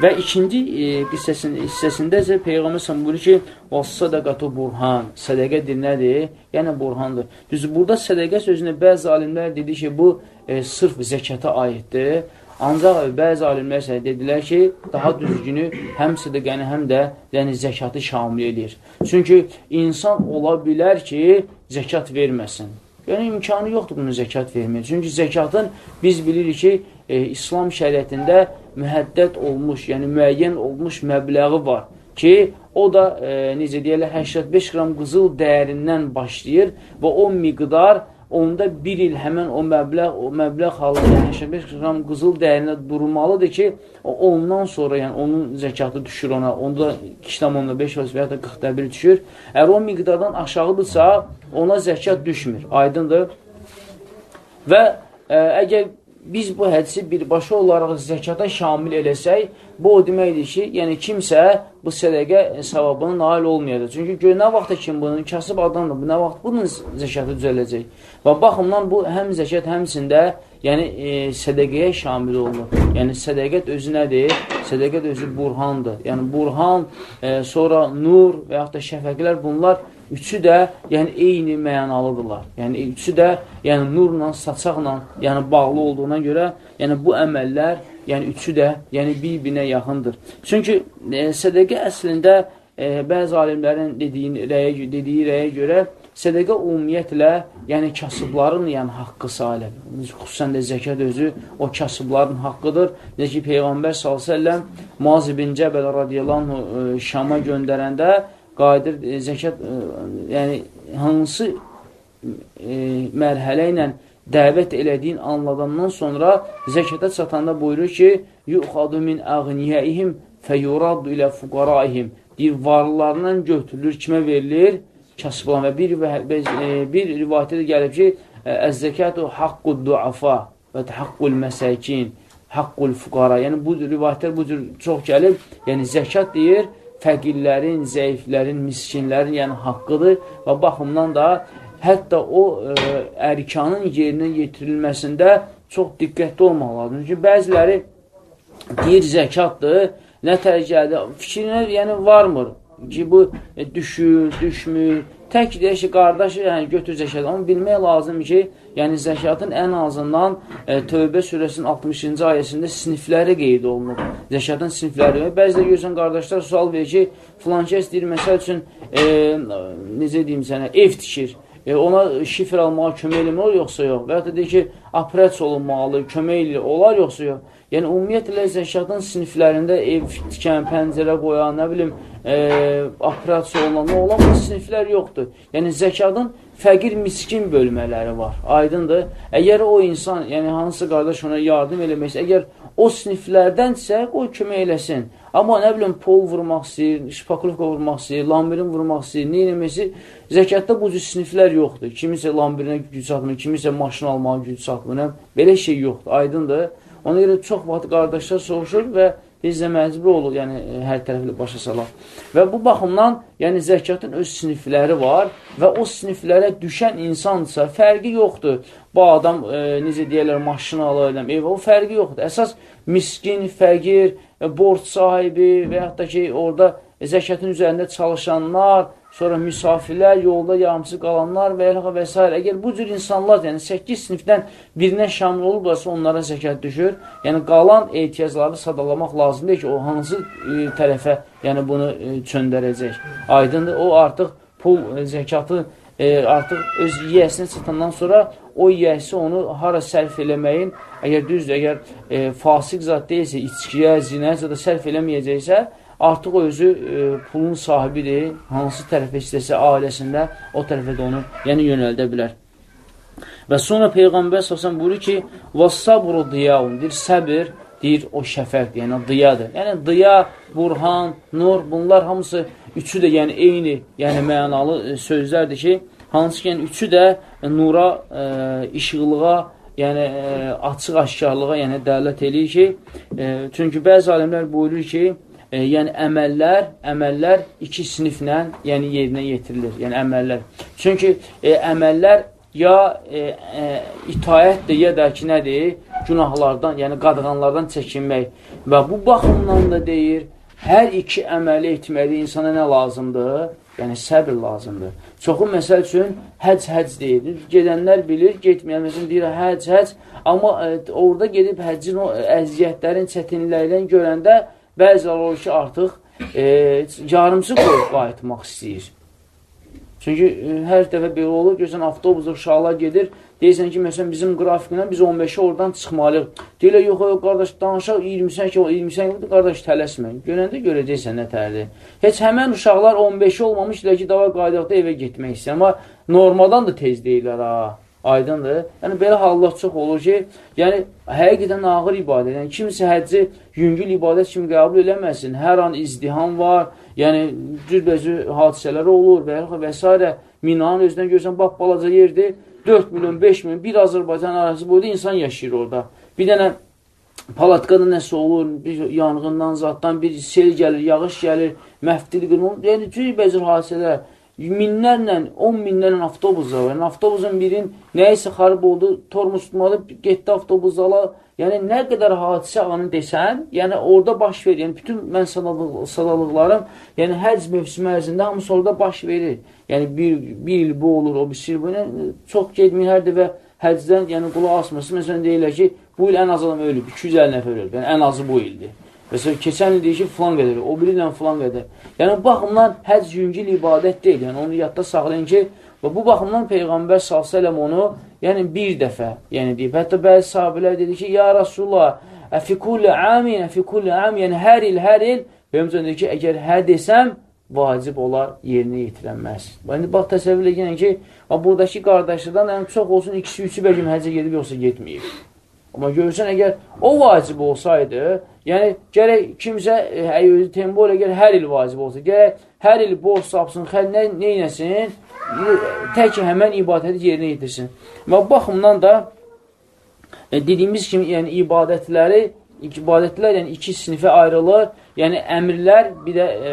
Və ikinci e, qissəsində, hissəsində isə Peyğəmbər sən buyurur ki, "Vəs-sədaqatu burhan." Sədaqə dil nədir? Yəni burhandır. Düz burada sədaqə sözünü bəzi alimlər dedi ki, bu e, sırf zəkata aiddir. Ancaq bəzi alimlər isə dedilər ki, daha düzgünü həm sədaqəni, həm də yəni zəkatı şamil edir. Çünki insan ola bilər ki, zəkat verməsin. Yəni, imkanı yoxdur bunun zəkat vermək. Çünki zəkatın biz bilirik ki, e, İslam şəriətində mühəddət olmuş, yəni müəyyən olmuş məbləği var ki, o da, e, necə deyərlər, 85 qram qızıl dəyərindən başlayır və o miqdar onda bir il həmən o məbləğ, o məbləğ halında 85 qram qızıl dəyərində durmalıdır ki, ondan sonra yəni onun zəkatı düşür ona. Onda 2,5% və ya da 40 bir düşür. Əgər o miqdardan aşağıdırsa, ona zəkat düşmür. Aydındır. Və ə, e, əgər biz bu hədisi birbaşa olaraq zəkata şamil eləsək, bu o deməkdir ki, yəni kimsə bu sədəqə savabına nail olmayacaq. Çünki gör, nə vaxtda kim bunun kasıb adamdır, bu nə vaxt bunun zəkatı düzələcək. Və baxımdan bu həm zəkat həmsində yəni e, sədəqəyə şamil olunur. Yəni sədəqət özü nədir? Sədəqət özü burhandır. Yəni burhan, e, sonra nur və yaxud da şəfəqlər bunlar Üçü də yəni eyni mənalıdırlar. Yəni üçü də yəni nurla, saçaqla, yəni bağlı olduğuna görə, yəni bu əməllər, yəni üçü də yəni bir-birinə yaxındır. Çünki e, sədaqə əslində e, bəzi alimlərin dediyi rəyə, dediyi rəyə görə sədaqə ümumiyyətlə, yəni kasıbların yəni haqqı sahilədir. Xüsusən də zəkat özü o kasıbların haqqıdır. Necə ki Peyğəmbər sallallahu əleyhi və səlləm Muaz ibn Cəbəl radiyallahu e, Şama göndərəndə qayıdır e, zəkat e, yəni hansı e, mərhələ ilə dəvət elədiyin anladandan sonra zəkata çatanda buyurur ki, yuxadu min əğniyəyihim fəyuraddu ilə fuqaraihim deyir, varlarından götürülür, kimə verilir? Kasıblan və bir, e, bir rivayətdə də gəlib ki, əz-zəkatu haqqud duafa və haqqul məsəkin, haqqul fuqara. Yəni, bu rivayətlər bu cür çox gəlib. Yəni, zəkat deyir, fəqirlərin, zəiflərin, miskinlərin, yəni haqqıdır və baxımdan da hətta o ə, e, ərkanın yerinə yetirilməsində çox diqqətli olmaq lazımdır. Çünki bəziləri deyir zəkatdır, nə tərcədə, fikrinə yəni varmır ki, bu e, düşür, düşmür, tək deyək ki, qardaşı yəni, götür zəkat. Amma bilmək lazım ki, yəni zəkatın ən azından e, Tövbə surəsinin 60-cı ayəsində sinifləri qeyd olunur. Zəkatın sinifləri. Bəzi də görürsən, qardaşlar sual verir ki, filan kəs deyir, məsəl üçün, e, necə deyim sənə, ev tikir. E, ona şifr almağa kömək eləmək yoxsa yox? Və ya da deyir ki, aprets olunmalı, kömək olar yoxsa yox? Yəni, ümumiyyətlə, zəkatın siniflərində ev tikən, pəncərə qoyan, nə bilim, e, operasiya olan, nə olan bu siniflər yoxdur. Yəni, zəkatın fəqir miskin bölmələri var. Aydındır. Əgər o insan, yəni hansı qardaş ona yardım eləməksə, əgər o siniflərdənsə, qoy kömək eləsin. Amma nə bilim, pol vurmaq istəyir, şpakulka vurmaq istəyir, lambirin vurmaq istəyir, neynəməsi, zəkatda bu cür siniflər yoxdur. Kimisə lambirinə güc çatmır, kimisə maşın almağa güc çatmır. Belə şey yoxdur, aydındır. Ona görə çox vaxt qardaşlar soruşur və biz də məcbur olur, yəni e, hər tərəfli başa salaq. Və bu baxımdan, yəni zəkatın öz sinifləri var və o siniflərə düşən insansa fərqi yoxdur. Bu adam, e, necə deyərlər, maşını alır, ev, o fərqi yoxdur. Əsas miskin, fəqir, e, borc sahibi və yaxud da ki, orada zəkatın üzərində çalışanlar, sonra müsafirlər, yolda yağımsız qalanlar və elə və s. Əgər bu cür insanlar, yəni 8 sinifdən birinə şamil olublarsa, onlara zəkat düşür. Yəni, qalan ehtiyacları sadalamaq lazımdır ki, o hansı e, tərəfə yəni bunu e, çöndərəcək. Aydındır, o artıq pul e, zəkatı e, artıq öz yiyəsinə çatandan sonra o yiyəsi onu hara sərf eləməyin, əgər düzdür, əgər e, fasik zat deyilsə, içkiyə, zinəyə da sərf eləməyəcəksə, Artıq özü e, pulun sahibidir. Hansı tərəfə istəsə ailəsində o tərəfə də onu yəni yönəldə bilər. Və sonra Peyğəmbər səsən buyurur ki, "Vassabru diyaundir." Səbir deyir o şəfəq, yəni diyadır. Yəni diya, burhan, nur bunlar hamısı üçü də yəni eyni, yəni mənalı e, sözlərdir ki, hansı ki yəni, üçü də e, nura, e, işıqlığa yəni e, açıq-aşkarlığa yəni dəlalət eləyir ki, e, çünki bəzi alimlər buyurur ki, ə, yəni əməllər, əməllər iki siniflə, yəni yerinə yetirilir. Yəni əməllər. Çünki ə, əməllər ya e, e, itayətdir, ya da ki, nədir? Günahlardan, yəni qadğanlardan çəkinmək. Və bu baxımdan da deyir, hər iki əməli etməli insana nə lazımdır? Yəni, səbir lazımdır. Çoxu, məsəl üçün, həc-həc deyir. Gedənlər bilir, getməyən, məsələn, deyir, həc-həc. Amma e, orada gedib həccin o əziyyətlərin, çətinliklərini görəndə bəziləri olur ki, artıq e, yarımsı qoyub qayıtmaq istəyir. Çünki e, hər dəfə belə olur, görsən avtobusda uşaqlar gedir, deyirsən ki, məsələn bizim qrafiklə biz 15-ə oradan çıxmalıyıq. Deyirlər, yox, yox, qardaş, danışaq 20-sən ki, 20-sən ki, qardaş, tələsmə. Görəndə görəcəksən nə tərdir. Heç həmən uşaqlar 15 olmamışlar ki, dava qaydaqda evə getmək istəyir. Amma normadan da tez deyirlər, ha. Aydındır. Yəni, belə hallar çox olur ki, yəni, həqiqətən ağır ibadət. Yəni, kimsə həcci yüngül ibadət kimi qəbul eləməsin. Hər an izdiham var, yəni, cürbəcür hadisələr olur və, və s. Minanın özündən görsən, bax, balaca yerdir, 4 milyon, 5 milyon, bir Azərbaycan arası boyda insan yaşayır orada. Bir dənə palatkada nəsə olur, bir yanğından, zatdan bir sel gəlir, yağış gəlir, məftil qırmır, yəni cürbəcür hadisələr minlərlə, 10 minlərlə avtobus var. Yəni, avtobusun birin nəyisə xarib oldu, tormuz tutmadı, getdi avtobusala. Yəni, nə qədər hadisə anı desən, yəni orada baş verir. Yəni, bütün mən sadalıqlarım, yəni həc mövsümü ərzində hamısı orada baş verir. Yəni, bir, bir il bu olur, o bir il bu. Yəni, çox getmir hər dəfə həcdən, yəni qulaq asmasın. Məsələn, deyirlər ki, bu il ən az adam ölüb, 250 nəfər ölüb. Yəni, ən azı bu ildir. Məsələn, keçən il deyir ki, filan qədər, o biri ilə filan qədər. Yəni, baxımdan həc yüngül ibadət deyil. Yəni, onu yadda saxlayın ki, və bu baxımdan Peyğəmbər s.ə.v onu yəni, bir dəfə yəni, deyib. Hətta bəzi sahabilər dedi ki, Ya Rasulullah, əfi kulli amin, əfi kulli amin, yəni hər il, hər il, Peyğəmbər dedi ki, əgər hə desəm, vacib olar, yerinə yetirənməz. İndi, bax, təsəvvür edin ki, buradakı qardaşlardan yəni, çox olsun, ikisi, üçü bəlkə həccə gedib, yoxsa getməyib. Amma görürsən, əgər o vacib olsaydı, yəni gərək kimsə özü tempo ilə gərək hər il vacib olsa, gərək hər il borç sapsın, xəl nə, neynəsin, tək həmən ibadəti yerinə yetirsin. Və baxımdan da e, dediyimiz kimi, yəni ibadətləri, ibadətlər yəni iki sinifə ayrılır. Yəni əmrlər, bir də e,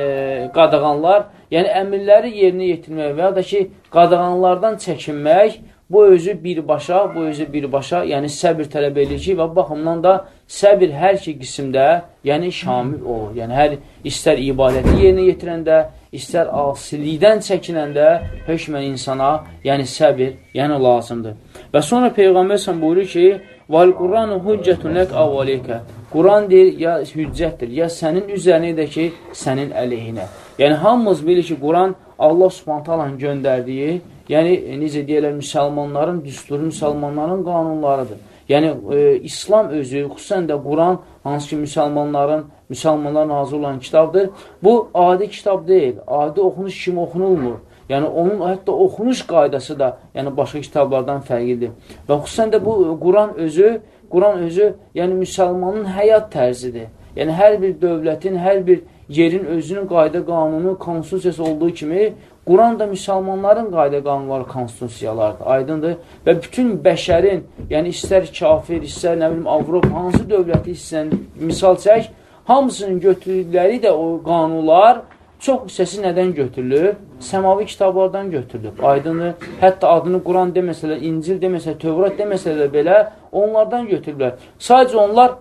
qadağanlar. Yəni əmrləri yerinə yetirmək və ya da ki, qadağanlardan çəkinmək Bu özü birbaşa, bu özü birbaşa, yəni səbir tələb edir ki, və baxımdan da səbir hər iki qismdə, yəni şamil olur. Yəni hər istər ibadəti yerinə yetirəndə, istər asilikdən çəkinəndə hökmən insana, yəni səbir, yəni lazımdır. Və sonra Peyğəmbər sən buyurur ki, Val Quranu hüccətun lək avvalikə. Quran deyir, ya hüccətdir, ya sənin üzərində ki, sənin əleyhinə. Yəni, hamımız bilir ki, Quran Allah subhantalanın göndərdiyi yəni e, necə deyirlər, müsəlmanların düsturu, müsəlmanların qanunlarıdır. Yəni, e, İslam özü, xüsusən də Quran, hansı ki, müsəlmanların, müsəlmanların hazır olan kitabdır, bu adi kitab deyil, adi oxunuş kimi oxunulmur. Yəni, onun hətta oxunuş qaydası da yəni, başqa kitablardan fərqlidir. Və xüsusən də bu Quran özü, Quran özü, yəni müsəlmanın həyat tərzidir. Yəni, hər bir dövlətin, hər bir yerin özünün qayda qanunu, konstitusiyası olduğu kimi Quran da müsəlmanların qayda qanunları, konstitusiyalardır, aydındır. Və bütün bəşərin, yəni istər kafir, istər nə bilim Avropa, hansı dövləti istəyən misal çək, hamısının götürdükləri də o qanunlar çox hissəsi nədən götürülür? Səmavi kitablardan götürülür, aydındır. Hətta adını Quran deməsələr, İncil deməsələr, Tövrat deməsələr belə onlardan götürürlər. Sadəcə onlar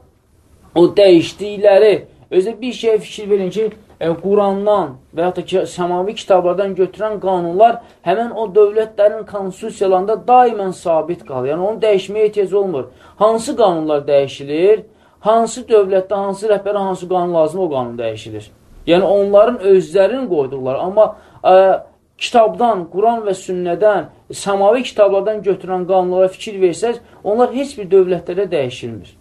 o dəyişdikləri, özə bir şeyə fikir verin ki, e, Qurandan və yaxud da ki, səmavi kitablardan götürən qanunlar həmən o dövlətlərin konstitusiyalarında daimən sabit qalır. Yəni, onu dəyişməyə ehtiyac olmur. Hansı qanunlar dəyişilir? Hansı dövlətdə, hansı rəhbərə, hansı qanun lazım, o qanun dəyişilir. Yəni, onların özlərinin qoyduqları. Amma ə, e, kitabdan, Quran və sünnədən, səmavi kitablardan götürən qanunlara fikir versəz, onlar heç bir dövlətlərə dəyişilmir.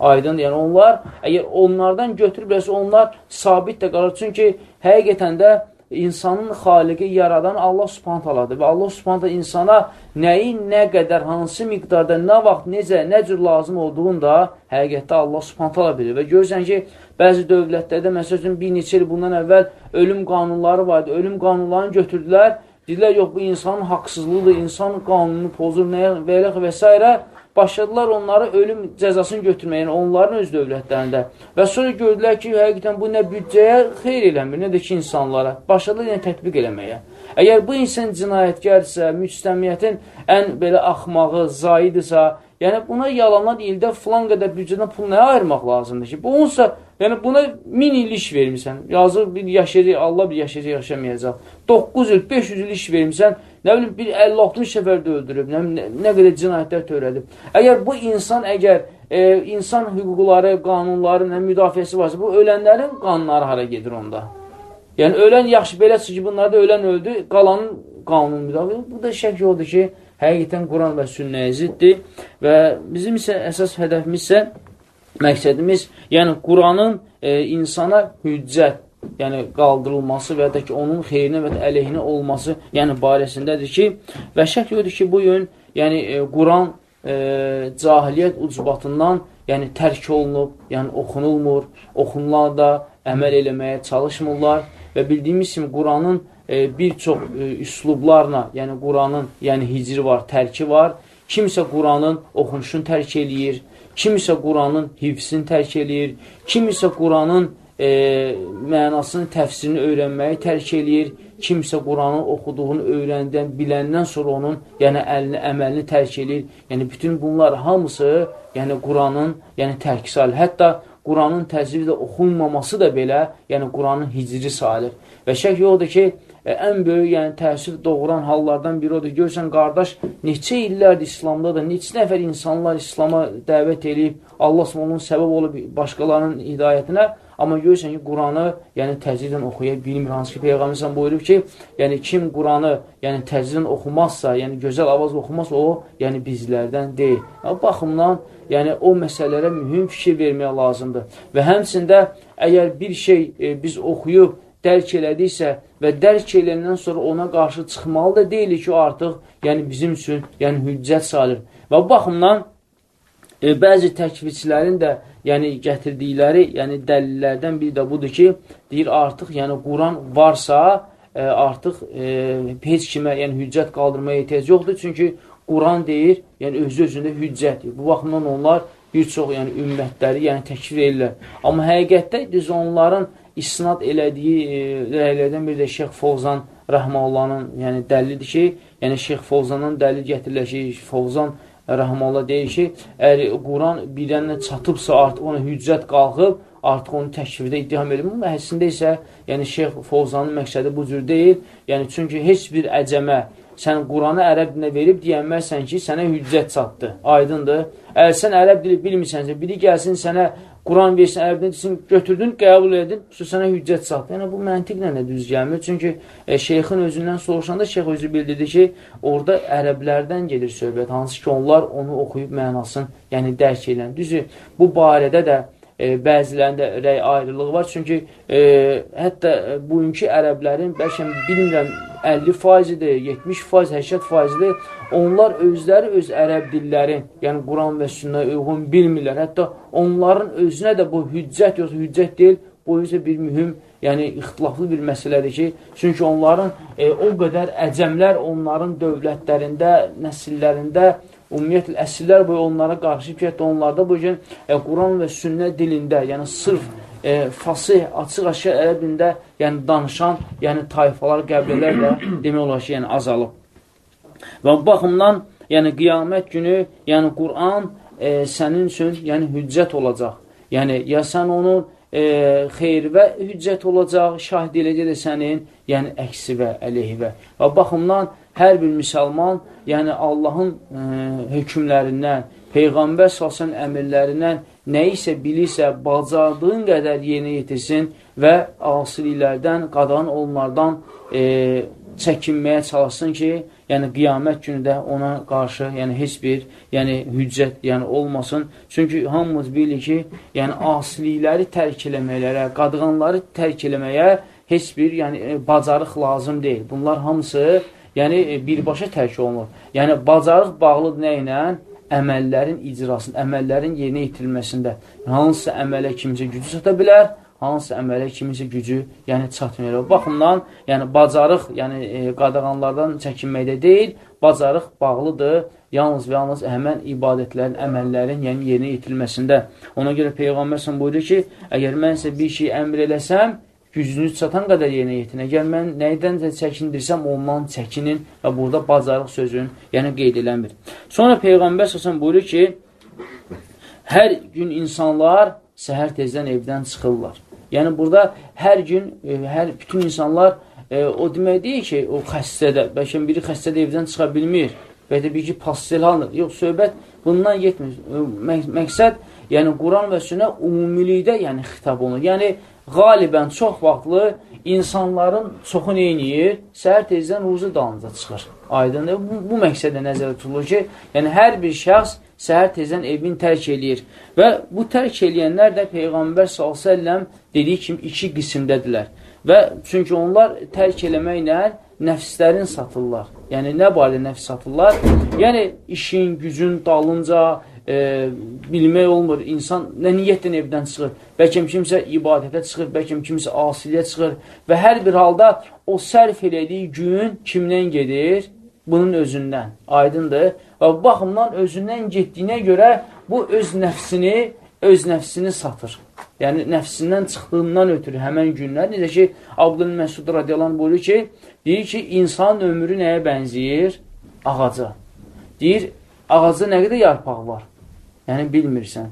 Aydın, yəni onlar, əgər onlardan götürüblərsə, onlar sabit də qalır. Çünki həqiqətən də insanın xaliqi yaradan Allah subhanət aladır və Allah subhanət insana nəyi nə qədər, hansı miqdarda, nə vaxt, necə, nə cür lazım olduğunu da həqiqətdə Allah subhanət ala bilir. Və görürsən ki, bəzi dövlətlərdə, məsəl üçün, bir neçə il bundan əvvəl ölüm qanunları vardı. Ölüm qanunlarını götürdülər, dedilər, yox, bu insanın haqsızlığıdır, insan qanununu pozur, və elə və s başladılar onları ölüm cəzasını götürməyə, yəni onların öz dövlətlərində. Və sonra gördülər ki, həqiqətən bu nə büdcəyə xeyr eləmir, nə də ki, insanlara. Başladılar yəni tətbiq eləməyə. Əgər bu insan cinayətgərsə, müstəmiyyətin ən belə axmağı, zayıdırsa, yəni buna yalanlar ildə filan qədər büdcədən pul nəyə ayırmaq lazımdır ki? Bu onsa Yəni buna min il iş vermirsən. Yazıq bir yaşayacaq, Allah bir yaşayacaq, yaşamayacaq. 9 il, 500 il iş vermirsən. Nə bilim, bir 50-60 səfər də öldürüb, nə, nə, nə qədər cinayətlər törədib. Əgər bu insan, əgər e, insan hüquqları, qanunları, nə müdafiəsi varsa, bu ölənlərin qanunları hara gedir onda? Yəni, ölən yaxşı, belə ki, bunlarda ölən öldü, qalanın qanun müdafiəsi. Bu da şək yoldur ki, həqiqətən Quran və sünnəyə ziddir və bizim isə əsas hədəfimiz isə məqsədimiz, yəni Quranın e, insana hüccət, yəni qaldırılması və ya da ki, onun xeyrinə və əleyhinə olması, yəni barəsindədir ki, və şək yoxdur ki, bu gün, yəni e, Quran e, cahiliyyət ucbatından, yəni tərk olunub, yəni oxunulmur, oxunlar da əməl eləməyə çalışmırlar və bildiyimiz kimi Quranın e, bir çox e, üslublarla, yəni Quranın, yəni hicri var, tərki var, kimsə Quranın oxunuşunu tərk eləyir, kimisə Quranın hifzini tərk eləyir, kimisə Quranın e, mənasını, təfsirini öyrənməyi tərk eləyir. Kimsə Quranın oxuduğunu öyrəndən, biləndən sonra onun yəni əlini, əməlini tərk eləyir. Yəni bütün bunlar hamısı yəni Quranın yəni tərk salır. Hətta Quranın təzvidə oxunmaması da belə, yəni Quranın hicri sayılır. Və şək yoxdur ki, ən böyük yəni təsir doğuran hallardan biri odur. Görsən, qardaş neçə illərdir İslamda da, neçə nəfər insanlar İslama dəvət edib, Allah onun səbəb olub başqalarının hidayətinə, amma görürsən ki, Quranı yəni təcriddən oxuya bilmir. Hansı ki, Peyğəmbər buyurub ki, yəni kim Quranı yəni təcriddən oxumazsa, yəni gözəl avaz oxumazsa, o yəni bizlərdən deyil. Yəni, baxımdan yəni o məsələlərə mühüm fikir vermək lazımdır. Və həmçində əgər bir şey e, biz oxuyub dərk elədiksə və dərk eləyəndən sonra ona qarşı çıxmalı da deyilik ki, o artıq yəni bizim üçün yəni hüccət salır. Və bu baxımdan e, bəzi təkvirçilərin də yəni gətirdikləri yəni dəlillərdən biri də budur ki, deyir artıq yəni Quran varsa e, artıq e, heç kimə yəni hüccət qaldırmaya ehtiyac yoxdur. Çünki Quran deyir, yəni özü özündə hüccətdir. Bu baxımdan onlar bir çox yəni ümmətləri yəni təkfir edirlər. Amma həqiqətdə düz onların isnad elədiyi e, rəylərdən biri də Şeyx Fovzan Rəhməllahın yəni dəlildir ki, yəni Şeyx Fovzanın dəlil gətirilir ki, Fovzan Rəhməllah deyir ki, əgər Quran birəninə çatıbsa artıq ona hüccət qalxıb, artıq onu təkvirdə ittiham. Bu əslində isə yəni Şeyx Fovzanın məqsədi bu cür deyil. Yəni çünki heç bir əcəmə sən Quranı ərəb dilinə verib deyənməzsən ki, sənə hüccət çatdı. Aydındır. Əgər sən ərəb dili bilmirsənsə, biri gəlsin sənə Quran versin, ərəbdən desin, götürdün, qəbul edin, sənə hüccət çatdı. Yəni, bu məntiqlə də düz gəlmir. Çünki e, şeyxin özündən soruşanda şeyx özü bildirdi ki, orada ərəblərdən gedir söhbət, hansı ki, onlar onu oxuyub mənasını, yəni dərk edən. Düzü, bu barədə də e, bəzilərində rəy ayrılığı var. Çünki e, hətta e, bugünkü ərəblərin, bəlkə bilmirəm, 50%-dir, 70%, 80%-dir. Onlar özləri öz ərəb dilləri, yəni Quran və sünnə uyğun bilmirlər. Hətta onların özünə də bu hüccət yoxsa hüccət deyil, bu isə bir mühüm, yəni ixtilaflı bir məsələdir ki, çünki onların e, o qədər əcəmlər onların dövlətlərində, nəsillərində, ümumiyyətlə əsrlər boyu onlara qarşı ki, hətta onlarda bu gün e, Quran və sünnə dilində, yəni sırf e, fasih, açıq-aşkar ərəb dilində yəni danışan, yəni tayfalar, qəbilələr də demək olar ki, yəni azalıb. Və bu baxımdan, yəni qiyamət günü, yəni Quran e, sənin üçün yəni hüccət olacaq. Yəni ya sən onun e, xeyri hüccət olacaq, şahid eləcək də sənin, yəni əksi və əleyhivə. Və baxımdan hər bir müsəlman, yəni Allahın e, hökmlərindən, Peyğəmbər salsan əmirlərindən nə isə bilirsə, bacardığın qədər yerinə yetirsin və asiliklərdən, qadan onlardan e, çəkinməyə çalışsın ki, yəni qiyamət günü də ona qarşı yəni heç bir yəni hüccət yəni olmasın. Çünki hamımız bilir ki, yəni asilikləri tərk eləməklərə, qadğanları tərk eləməyə heç bir yəni, e, bacarıq lazım deyil. Bunlar hamısı yəni, e, birbaşa tərk olunur. Yəni, bacarıq bağlıdır nə ilə? Əməllərin icrasında, əməllərin yerinə itirilməsində. Hansısa əmələ kimsə gücü çata bilər, hansı əmələ kimisə gücü, yəni çatmıyor. O baxımdan, yəni bacarıq, yəni e, qadağanlardan çəkinməkdə deyil, bacarıq bağlıdır yalnız və yalnız həmən ibadətlərin, əməllərin, yəni yerinə yetirilməsində. Ona görə Peyğəmbər sən buyurur ki, əgər mən sizə bir şey əmr eləsəm, gücünüz çatan qədər yerinə yetirin. Əgər mən nəydən çəkindirsəm, ondan çəkinin və burada bacarıq sözün, yəni qeyd eləmir. Sonra Peyğəmbər səsən buyurur ki, hər gün insanlar səhər tezdən evdən çıxırlar. Yəni burada hər gün, e, hər bütün insanlar e, o demək deyil ki, o xəstədə, bəlkə biri xəstədə evdən çıxa bilmir və də bir ki, pastel alınır. Yox, söhbət bundan yetmir. E, məqsəd, yəni Quran və sünnə umumilikdə yəni xitab olunur. Yəni qalibən çox vaxtlı insanların çoxu neyniyir? Səhər tezdən ruzu dalınca çıxır. Aydındır. Bu, bu məqsədə nəzərdə tutulur ki, yəni hər bir şəxs səhər tezdən evini tərk eləyir. Və bu tərk eləyənlər də Peyğəmbər s.ə.v dediyi kimi iki qismdədirlər. Və çünki onlar tərk eləməklə nəfslərin satırlar. Yəni, nə barədə nəfs satırlar? Yəni, işin, gücün dalınca e, bilmək olmur. İnsan nə niyyətlə evdən çıxır? Bəlkə kimsə ibadətə çıxır, bəlkə kimsə asiliyə çıxır və hər bir halda o sərf elədiyi gün kimdən gedir? Bunun özündən. Aydındır. Və bu baxımdan özündən getdiyinə görə bu öz nəfsini, öz nəfsini satır. Yəni, nəfsindən çıxdığından ötürü həmən günlər, necə ki, Abdül Məsud radiyalan buyurur ki, deyir ki, insan ömrü nəyə bənziyir? Ağaca. Deyir, ağaca nə qədər yarpaq var? Yəni, bilmirsən.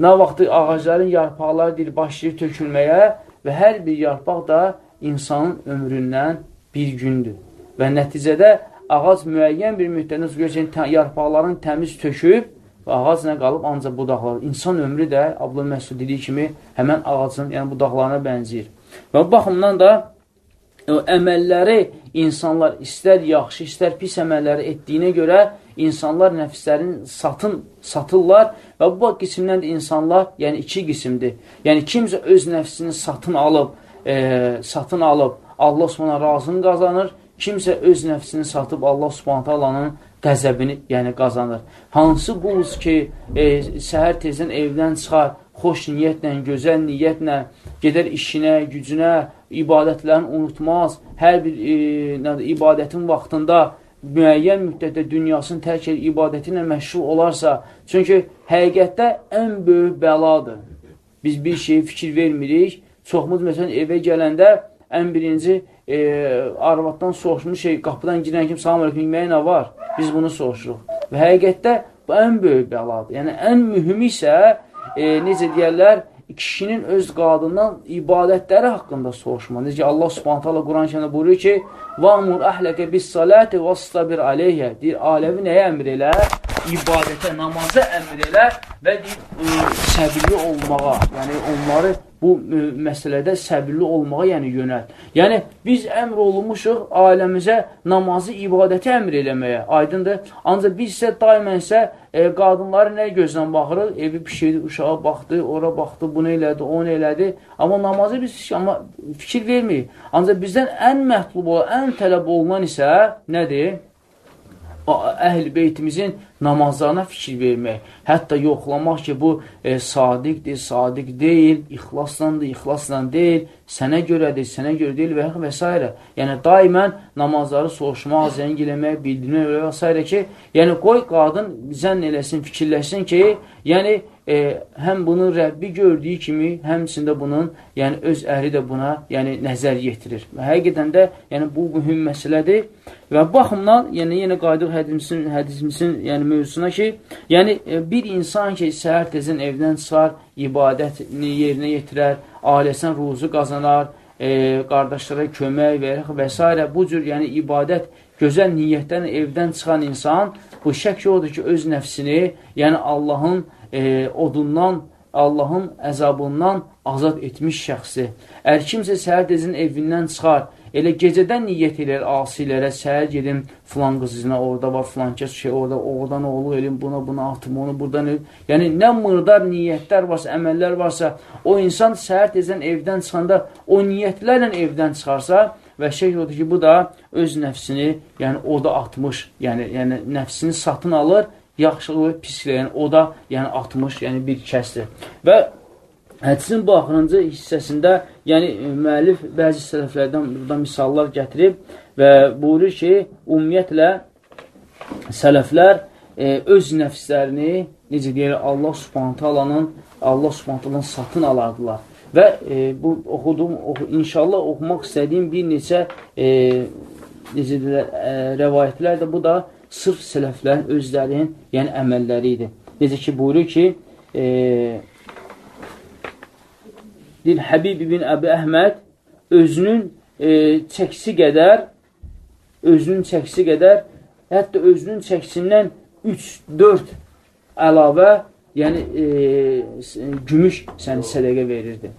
Nə vaxtı ağacların yarpaqları deyir, başlayır tökülməyə və hər bir yarpaq da insanın ömründən bir gündür. Və nəticədə ağac müəyyən bir müddətdən görürsən, yarpaqların təmiz töküb və ağac nə qalıb? Ancaq budaqlar. İnsan ömrü də Abdül Məsud dediyi kimi həmən ağacın, yəni budaqlarına bənziyir. Və bu baxımdan da o əməlləri insanlar istər yaxşı, istər pis əməlləri etdiyinə görə insanlar nəfslərin satın, satırlar və bu qismdən də insanlar, yəni iki qismdir. Yəni kimsə öz nəfsini satın alıb, e, satın alıb, Allah sonra razını qazanır, kimsə öz nəfsini satıb Allah subhanətə alanın qəzəbini yəni qazanır. Hansı quluz ki, e, səhər tezdən evdən çıxar, xoş niyyətlə, gözəl niyyətlə, gedər işinə, gücünə, ibadətlərini unutmaz, hər bir e, ibadətin vaxtında müəyyən müddətdə dünyasını tərk edib ibadəti ilə məşğul olarsa, çünki həqiqətdə ən böyük bəladır. Biz bir şeyi fikir vermirik, çoxumuz məsələn evə gələndə ən birinci e, arvaddan soruşmuş şey, qapıdan girən kim salam aleyküm yeməyə nə var? Biz bunu soruşuruq. Və həqiqətdə bu ən böyük bəladır. Yəni, ən mühümü isə, e, necə deyərlər, kişinin öz qadından ibadətləri haqqında soruşma. Necə Allah Subhanahu taala Quran-Kərimdə buyurur ki: "Vamur ahlaka bis-salati was-sabir alayha." Deyir, aləvi nəyə əmr elə? İbadətə, namaza əmr elə və deyir, ə, səbirli olmağa, yəni onları bu ə, məsələdə səbirli olmağa yəni yönəl. Yəni, biz əmr olunmuşuq ailəmizə namazı, ibadəti əmr eləməyə, aydındır. Ancaq biz isə daimən isə e, qadınları nə gözlə baxırıq? Evi pişirdi, uşağa baxdı, ora baxdı, bunu elədi, onu elədi. Amma namazı biz amma fikir vermirik. Ancaq bizdən ən məhlub olan, ən tələb olunan isə nədir? Əhl-i beytimizin namazlarına fikir vermək, hətta yoxlamaq ki, bu e, sadiqdir, sadiq deyil, ixlaslandır, ixlasla deyil, sənə görədir, sənə görə deyil və, və s. Yəni, daimən namazları soruşmaq, zəng eləmək, bildirmək və s. ki, yəni, qoy qadın zənn eləsin, fikirləşsin ki, yəni, e, həm bunu Rəbbi gördüyü kimi, həmçində bunun, yəni, öz əri də buna, yəni, nəzər yetirir. Və həqiqətən də, yəni, bu mühüm məsələdir. Və baxımdan, yəni yenə qayıdıq hədisimizin, hədisimizin yəni mövzusuna ki, yəni e, bir insan ki, səhər tezən evdən çıxar, ibadətini yerinə yetirər, ailəsinə ruzu qazanar, e, qardaşlara kömək verir və s. Bu cür yəni ibadət, gözəl niyyətdən evdən çıxan insan, bu şək odur ki, öz nəfsini, yəni Allahın e, odundan, Allahın əzabından azad etmiş şəxsi. Əgər kimsə səhər tezin evindən çıxar, elə gecədən niyyət edir asilərə, səhər gedim filan qızına, orada var filan kəs şey, orada oradan oğlu elim, buna buna atım, onu buradan elim. Yəni nə mırdar niyyətlər varsa, əməllər varsa, o insan səhər tezdən evdən çıxanda o niyyətlərlə evdən çıxarsa və şey odur ki, bu da öz nəfsini, yəni o da atmış, yəni, yəni nəfsini satın alır, yaxşılığı pisliyə, yəni o da yəni atmış, yəni bir kəsdir. Və Hədisin bu axırıncı hissəsində, yəni müəllif bəzi sələflərdən burada misallar gətirib və buyurur ki, ümumiyyətlə sələflər e, öz nəfslərini, necə deyir, Allah subhanətə alanın, Allah subhanətə alanın satın alardılar. Və e, bu oxudum, oxu, inşallah oxumaq istədiyim bir neçə e, necə deyirlər, e, rəvayətlər də bu da sırf sələflərin özlərinin, yəni əməlləri idi. Necə ki, buyurur ki, e, deyir, Həbib ibn Əbi Əhməd özünün e, çəkisi qədər özünün çəkisi qədər hətta özünün çəkisindən 3-4 əlavə yəni e, gümüş səni sədəqə verirdi.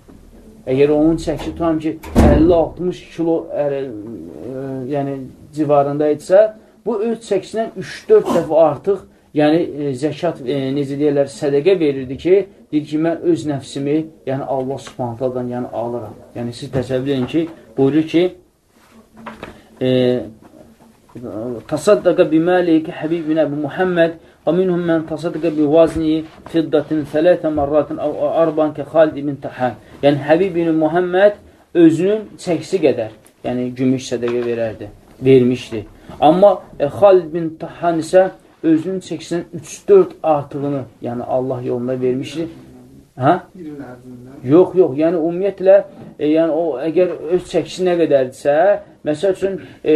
Əgər onun çəkisi tutam ki 50-60 kilo ə, ə, yəni civarında etsə, bu öz çəkisindən 3-4 dəfə artıq yəni e, zəkat e, necə deyirlər, sədəqə verirdi ki, deyir ki, mən öz nəfsimi, yəni Allah subhanətədən yəni alıram. Yəni siz təsəvvür edin ki, buyurur ki, e, tasaddaqa biməliki Həbib bin Əbu Muhammed və minhum mən tasaddaqa bi vazni fiddatin thələtə marratin arban ki Xalid ibn Tahan. Yəni Həbib bin Muhammed özünün çəkisi qədər, yəni gümüş sədəqə verərdi, vermişdi. Amma e, Xalid bin Tahan isə özünün çəkisindən 3-4 artığını, yəni Allah yolunda vermişdir. Hə? Yox, yox. Yəni ümumiyyətlə, e, yəni o əgər öz çəkisi nə qədərdirsə, məsəl üçün e,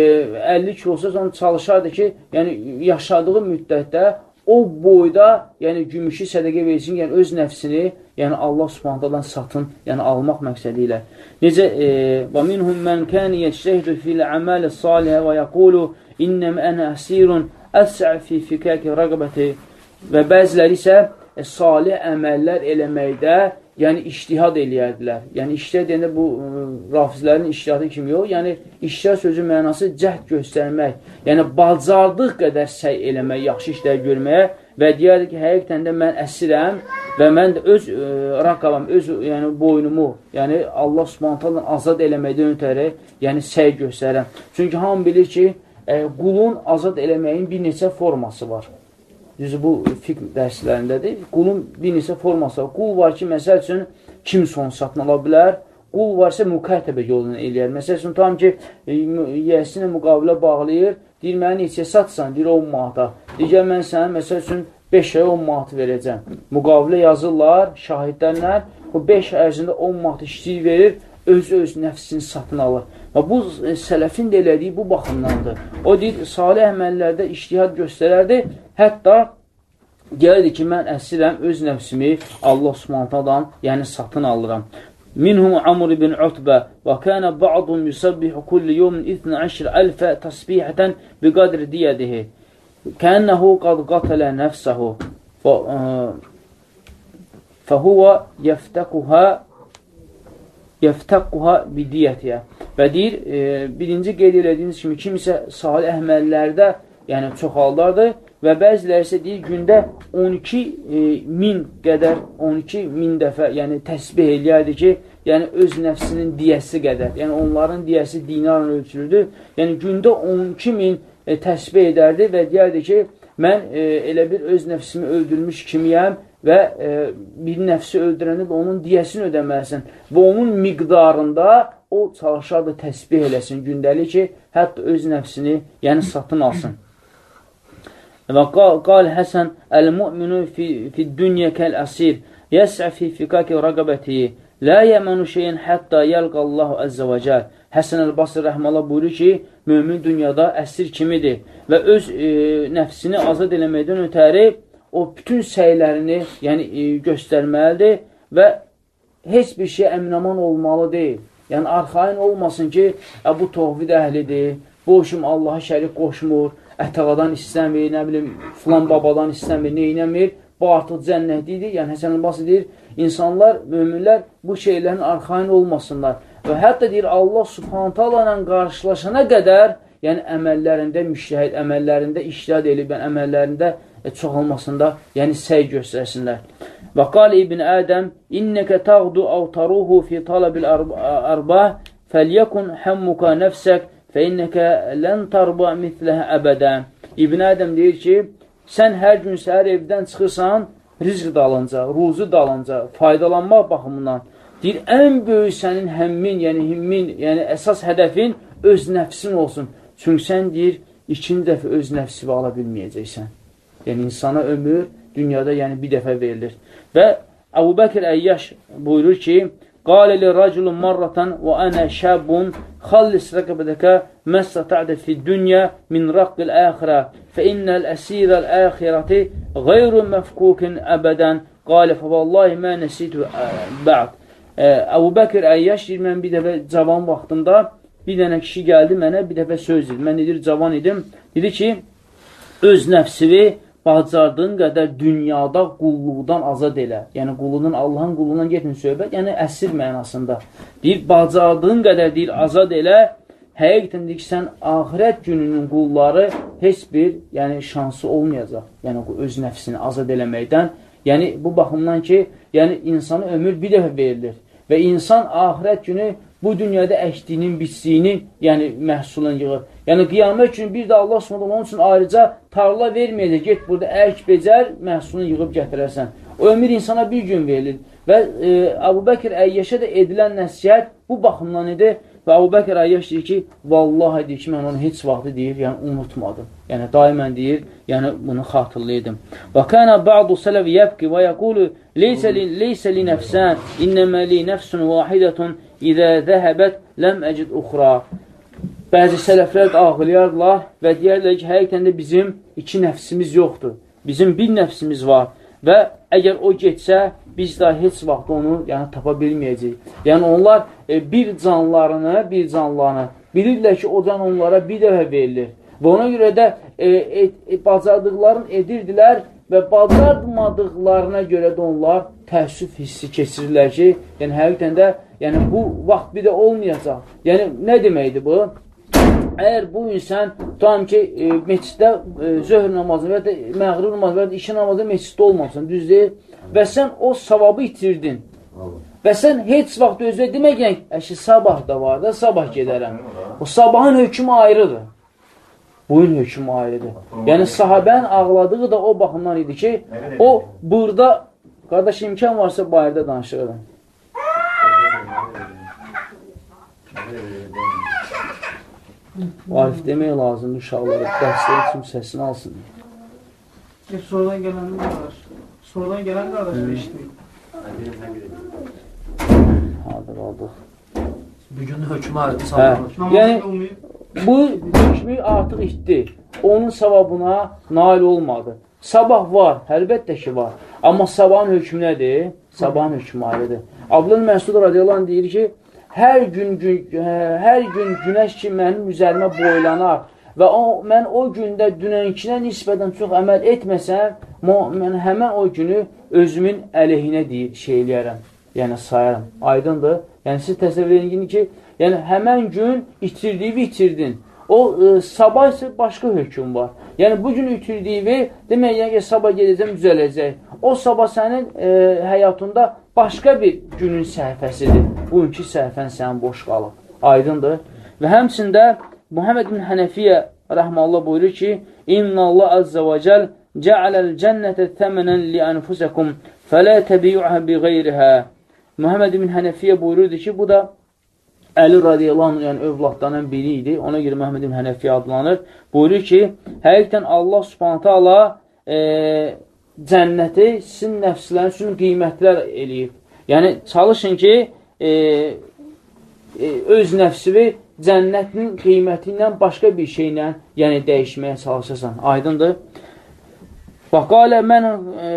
50 kilosa sonra çalışardı ki, yəni yaşadığı müddətdə o boyda, yəni gümüşü sədəqə versin, yəni öz nəfsini, yəni Allah Subhanahu satın, yəni almaq məqsədi ilə. Necə e, və minhum men kan yectehidu fil amali salih və yaqulu innam ana asirun əs-sə'i fi fikəki rəqbəti və bəziləri isə e, salih əməllər eləməkdə, yəni iştihad eləyərdilər. Yəni iştihad deyəndə bu ə, rafizlərin iştihadı kimi yox, yəni iştihad sözü mənası cəhd göstərmək, yəni bacardıq qədər səy eləmək, yaxşı işlər görməyə və deyərdi ki, həqiqətən də mən əsirəm və mən də öz ə, raqabam, öz yəni boynumu, yəni Allah Subhanahu azad eləməkdən ötəri, yəni səy göstərirəm. Çünki hamı bilir ki, qulun azad eləməyin bir neçə forması var. Düzü, bu fiqh dərslərindədir. Qulun bir neçə forması var. Qul var ki, məsəl üçün, kimsə onu satın ala bilər. Qul varsa mükətəbə yolunu eləyər. Məsəl üçün, tam ki, yəsinə müqavilə bağlayır, deyir, mənə neçə satsan, deyir, 10 manata. Digər, mən sənə, məsəl üçün, 5 ay 10 manat verəcəm. Müqavilə yazırlar, şahidlərlə, bu 5 ay ərzində 10 manat işləyir verir, öz-öz nəfsini satın alır. Və bu e, sələfin də elədiyi bu baxımdandır. O deyir, salih əməllərdə iştihad göstərərdi, hətta gəlirdi ki, mən əsirəm öz nəfsimi Allah subhantadan, yəni satın alıram. Minhum Amr ibn Utbə və kənə ba'dun yusabbihu kulli yevmin 12 əlfə təsbihətən biqadri diyədihi. Kənəhu qad qatələ nəfsəhu. Fəhuvə yəftəquhə yəftəqquha bidiyyətiyə. Və deyir, e, birinci qeyd elədiyiniz kimi kimsə salih əhməllərdə, yəni çoxaldardır və bəziləri isə deyir, gündə 12 e, min qədər, 12 min dəfə, yəni təsbih eləyərdi ki, yəni öz nəfsinin diyəsi qədər, yəni onların diyəsi dinarla ölçülürdür. Yəni gündə 12 min e, təsbih edərdi və deyərdi ki, mən e, elə bir öz nəfsimi öldürmüş kimiyəm və e, bir nəfsi öldürəndə də onun diyəsini ödəməlisən və onun miqdarında o çalışardı təsbih eləsin gündəlik ki, hətta öz nəfsini, yəni satın alsın. Və qal, Həsən, əl-mu'minu fi, fi dünya kəl-əsir, yəs'ə fi fikaki rəqabəti, lə yəmənu şeyin hətta yəlqallahu əzzə və cəl. Həsən əl-Basr rəhmələ buyurur ki, mömin dünyada əsir kimidir və öz e, nəfsini azad eləməkdən ötəri o bütün səylərini yəni, e, göstərməlidir və heç bir şey əminaman olmalı deyil. Yəni, arxain olmasın ki, ə, bu tohvid əhlidir, bu işim Allaha şərik qoşmur, ətəqadan istəmir, nə bilim, filan babadan istəmir, neynəmir. bu artıq cənnətlidir. Yəni Həsən Əl-Basi deyir, insanlar, möminlər bu şeylərin arxain olmasınlar. Və hətta deyir, Allah subhanətə ilə qarşılaşana qədər, yəni əməllərində müştəhid, əməllərində iştihad edib, yəni əməllərində çoxalmasında, yəni səy göstərsinlər. Və qal İbn Ədəm, innəkə tağdu əv taruhu fi talabil arba, fəlyəkun həmmuka nəfsək, fə innəkə lən tarba mitləhə əbədən. İbn Ədəm deyir ki, sən hər gün səhər evdən çıxırsan, rizq dalınca, ruzu dalınca, faydalanmaq baxımından, deyir, ən böyük sənin həmmin, yəni himmin, yəni əsas hədəfin öz nəfsin olsun. Çünki sən deyir, ikinci dəfə öz nəfsi ala bilməyəcəksən. Yəni, insana ömür dünyada yəni bir dəfə verilir. Və Əbu Bəkir Əyyaş buyurur ki, Qalə li raculun marratan və ənə şəbun xallis rəqabədəkə məstətə'də fi dünya min raqqil əxirə fə innəl əsirəl əxirəti qeyru məfkukin əbədən qalə fə vallahi mə nəsitü bə'd. Əbu Bəkir Əyyaş deyir, mən bir dəfə cavan vaxtımda bir dənə kişi gəldi mənə bir dəfə söz dedi. Mən edir, cavan idim. Dedi ki, öz nəfsini bacardığın qədər dünyada qulluqdan azad elə. Yəni, qulunun, Allahın qulundan getmin söhbət, yəni əsir mənasında. Deyir, bacardığın qədər deyir, azad elə, həqiqətən deyir ki, sən ahirət gününün qulları heç bir yəni, şansı olmayacaq. Yəni, öz nəfsini azad eləməkdən. Yəni, bu baxımdan ki, yəni, insana ömür bir dəfə verilir. Və insan ahirət günü bu dünyada əkdiyinin, biçdiyini, yəni məhsulunu yığır. Yəni qiyamət günü bir də Allah Subhanahu onun üçün ayrıca tarla verməyəcək. Get burada ək becər, məhsulunu yığıb gətirərsən. O ömür insana bir gün verilir. Və e, Əbu Bəkir Əyyəşə də edilən nəsihət bu baxımdan idi. Və Əbu Bəkir Əyyəş deyir ki, vallahi deyir ki, mən onu heç vaxtı deyir, yəni unutmadım. Yəni daimən deyir, yəni bunu xatırlayırdım. Və kana ba'du sələf yəbki və yəqulu leysə li, leysə li nəfsən, innəmə li nəfsun vahidətun İdə zəhəbət ləm əcid uxra. Bəzi sələflər də ağlayarlar və deyərlər ki, həqiqətən də bizim iki nəfsimiz yoxdur. Bizim bir nəfsimiz var və əgər o getsə, biz də heç vaxt onu yəni, tapa bilməyəcəyik. Yəni, onlar e, bir canlarını, bir canlarını bilirlər ki, o can onlara bir dəfə verilir. Və ona görə də e, e, e, bacardıqlarını edirdilər və bacarmadıqlarına görə də onlar təəssüf hissi keçirirlər ki, yəni həqiqətən də yəni bu vaxt bir də olmayacaq. Yəni nə deməkdir bu? Əgər bu insan tam ki, e, meçiddə e, zöhr namazı və ya məğrib namazı və ya işi namazı meçiddə olmamışsın, düz deyil? Və sən o savabı itirdin. Və sən heç vaxt özünə deməkən, əşi sabah da var da, sabah gedərəm. O sabahın hökmü ayrıdır. Buyun hökmü ayrıdır. Yəni sahabən ağladığı da o baxımdan idi ki, o burada, qardaş imkan varsa bayırda danışırdım. Arif demək lazımdır uşaqlara, dərslər üçün səsini alsın. E, sonradan gələn də var. Sonradan gələn qardaş eşitməyib. Hadır aldıq. Bugün hökmü ayrıdı Hə, Namazı yəni bu hökmü artıq itdi. Onun savabına nail olmadı. Sabah var, əlbəttə ki var. Amma sabahın hökmü nədir? Sabahın hökmü ayrıdır. Abdül Məsud radiyallahu anh deyir ki, hər gün, gün hə, hər gün günəş ki mənim üzərimə boylanar və o, mən o gündə dünənkinə nisbətən çox əməl etməsəm, mən həmən o günü özümün əleyhinə deyir, şey eləyərəm, yəni sayarım. Aydındır? Yəni siz təsəvvür edin ki, yəni həmən gün itirdiyini itirdin. O e, sabah isə başqa hökm var. Yəni bu gün itirdiyini demək yəni ki, sabah gedəcəm düzələcək. O sabah sənin e, həyatında başqa bir günün səhifəsidir. Bugünkü səhifən sənin boş qalıb. Aydındır. Və həmçində Muhammed bin Hənəfiyyə rəhməllah buyurur ki, İnna Allah əzzə və cəl cəaləl cənnətə thəmənən li ənfusakum fələ təbiyyuhə bi qeyrihə. Muhammed bin Hənəfiyyə buyururdu ki, bu da Əli radiyallahu yəni övladlarından biri idi. Ona görə Məhəmməd ibn Hənəfi adlanır. Buyurur ki, həqiqətən Allah Subhanahu taala e, cənnəti sizin nəfsləriniz üçün qiymətlər eləyib. Yəni çalışın ki, e, e, öz nəfsini cənnətin qiyməti ilə başqa bir şeylə, yəni dəyişməyə çalışasan. Aydındır? Və qalə mən e,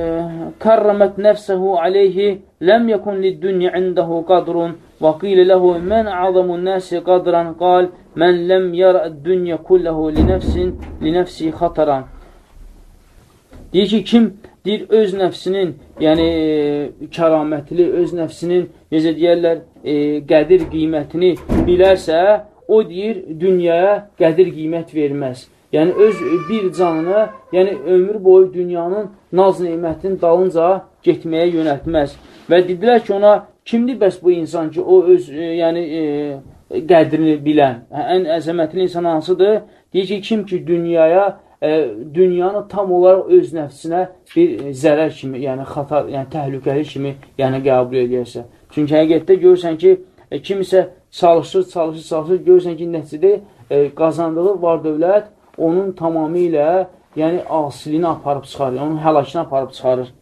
karramət nəfsəhu aleyhi ləm yekun lid-dunya indahu qadrun Və qil ləhu mən azamun nəsi qadran qal mən ləm yara dünya kulləhu li nəfsin li nəfsi xataran. Deyir ki, kim deyir öz nəfsinin, yəni e, kəramətli öz nəfsinin necə deyərlər, e, qədir qiymətini bilərsə, o deyir dünyaya qədir qiymət verməz. Yəni öz bir canını, yəni ömür boyu dünyanın naz neymətinin dalınca getməyə yönəltməz. Və dedilər ki, ona kimdir bəs bu insan ki, o öz, e, yəni, e, qədrini bilən, hə, ən əzəmətli insan hansıdır? Deyir ki, kim ki, dünyaya, e, dünyanı tam olaraq öz nəfsinə bir zərər kimi, yəni xatar, yəni təhlükəli kimi, yəni qəbul edirsə. Çünki həqiqətdə görürsən ki, e, kimisə çalışır, çalışır, çalışır, görürsən ki, nəticədə e, qazandığı var dövlət onun tamamilə yəni asilini aparıb çıxarır, onun həlakini aparıb çıxarır.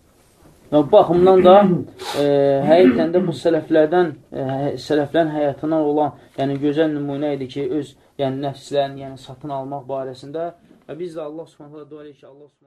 Və bu baxımdan da e, həqiqətən də bu sələflərdən, e, sələflərin həyatından olan, yəni gözəl nümunə idi ki, öz yəni nəfslərini yəni satın almaq barəsində. Və biz də Allah Subhanahu dua edirik ki, Allah Subhanahu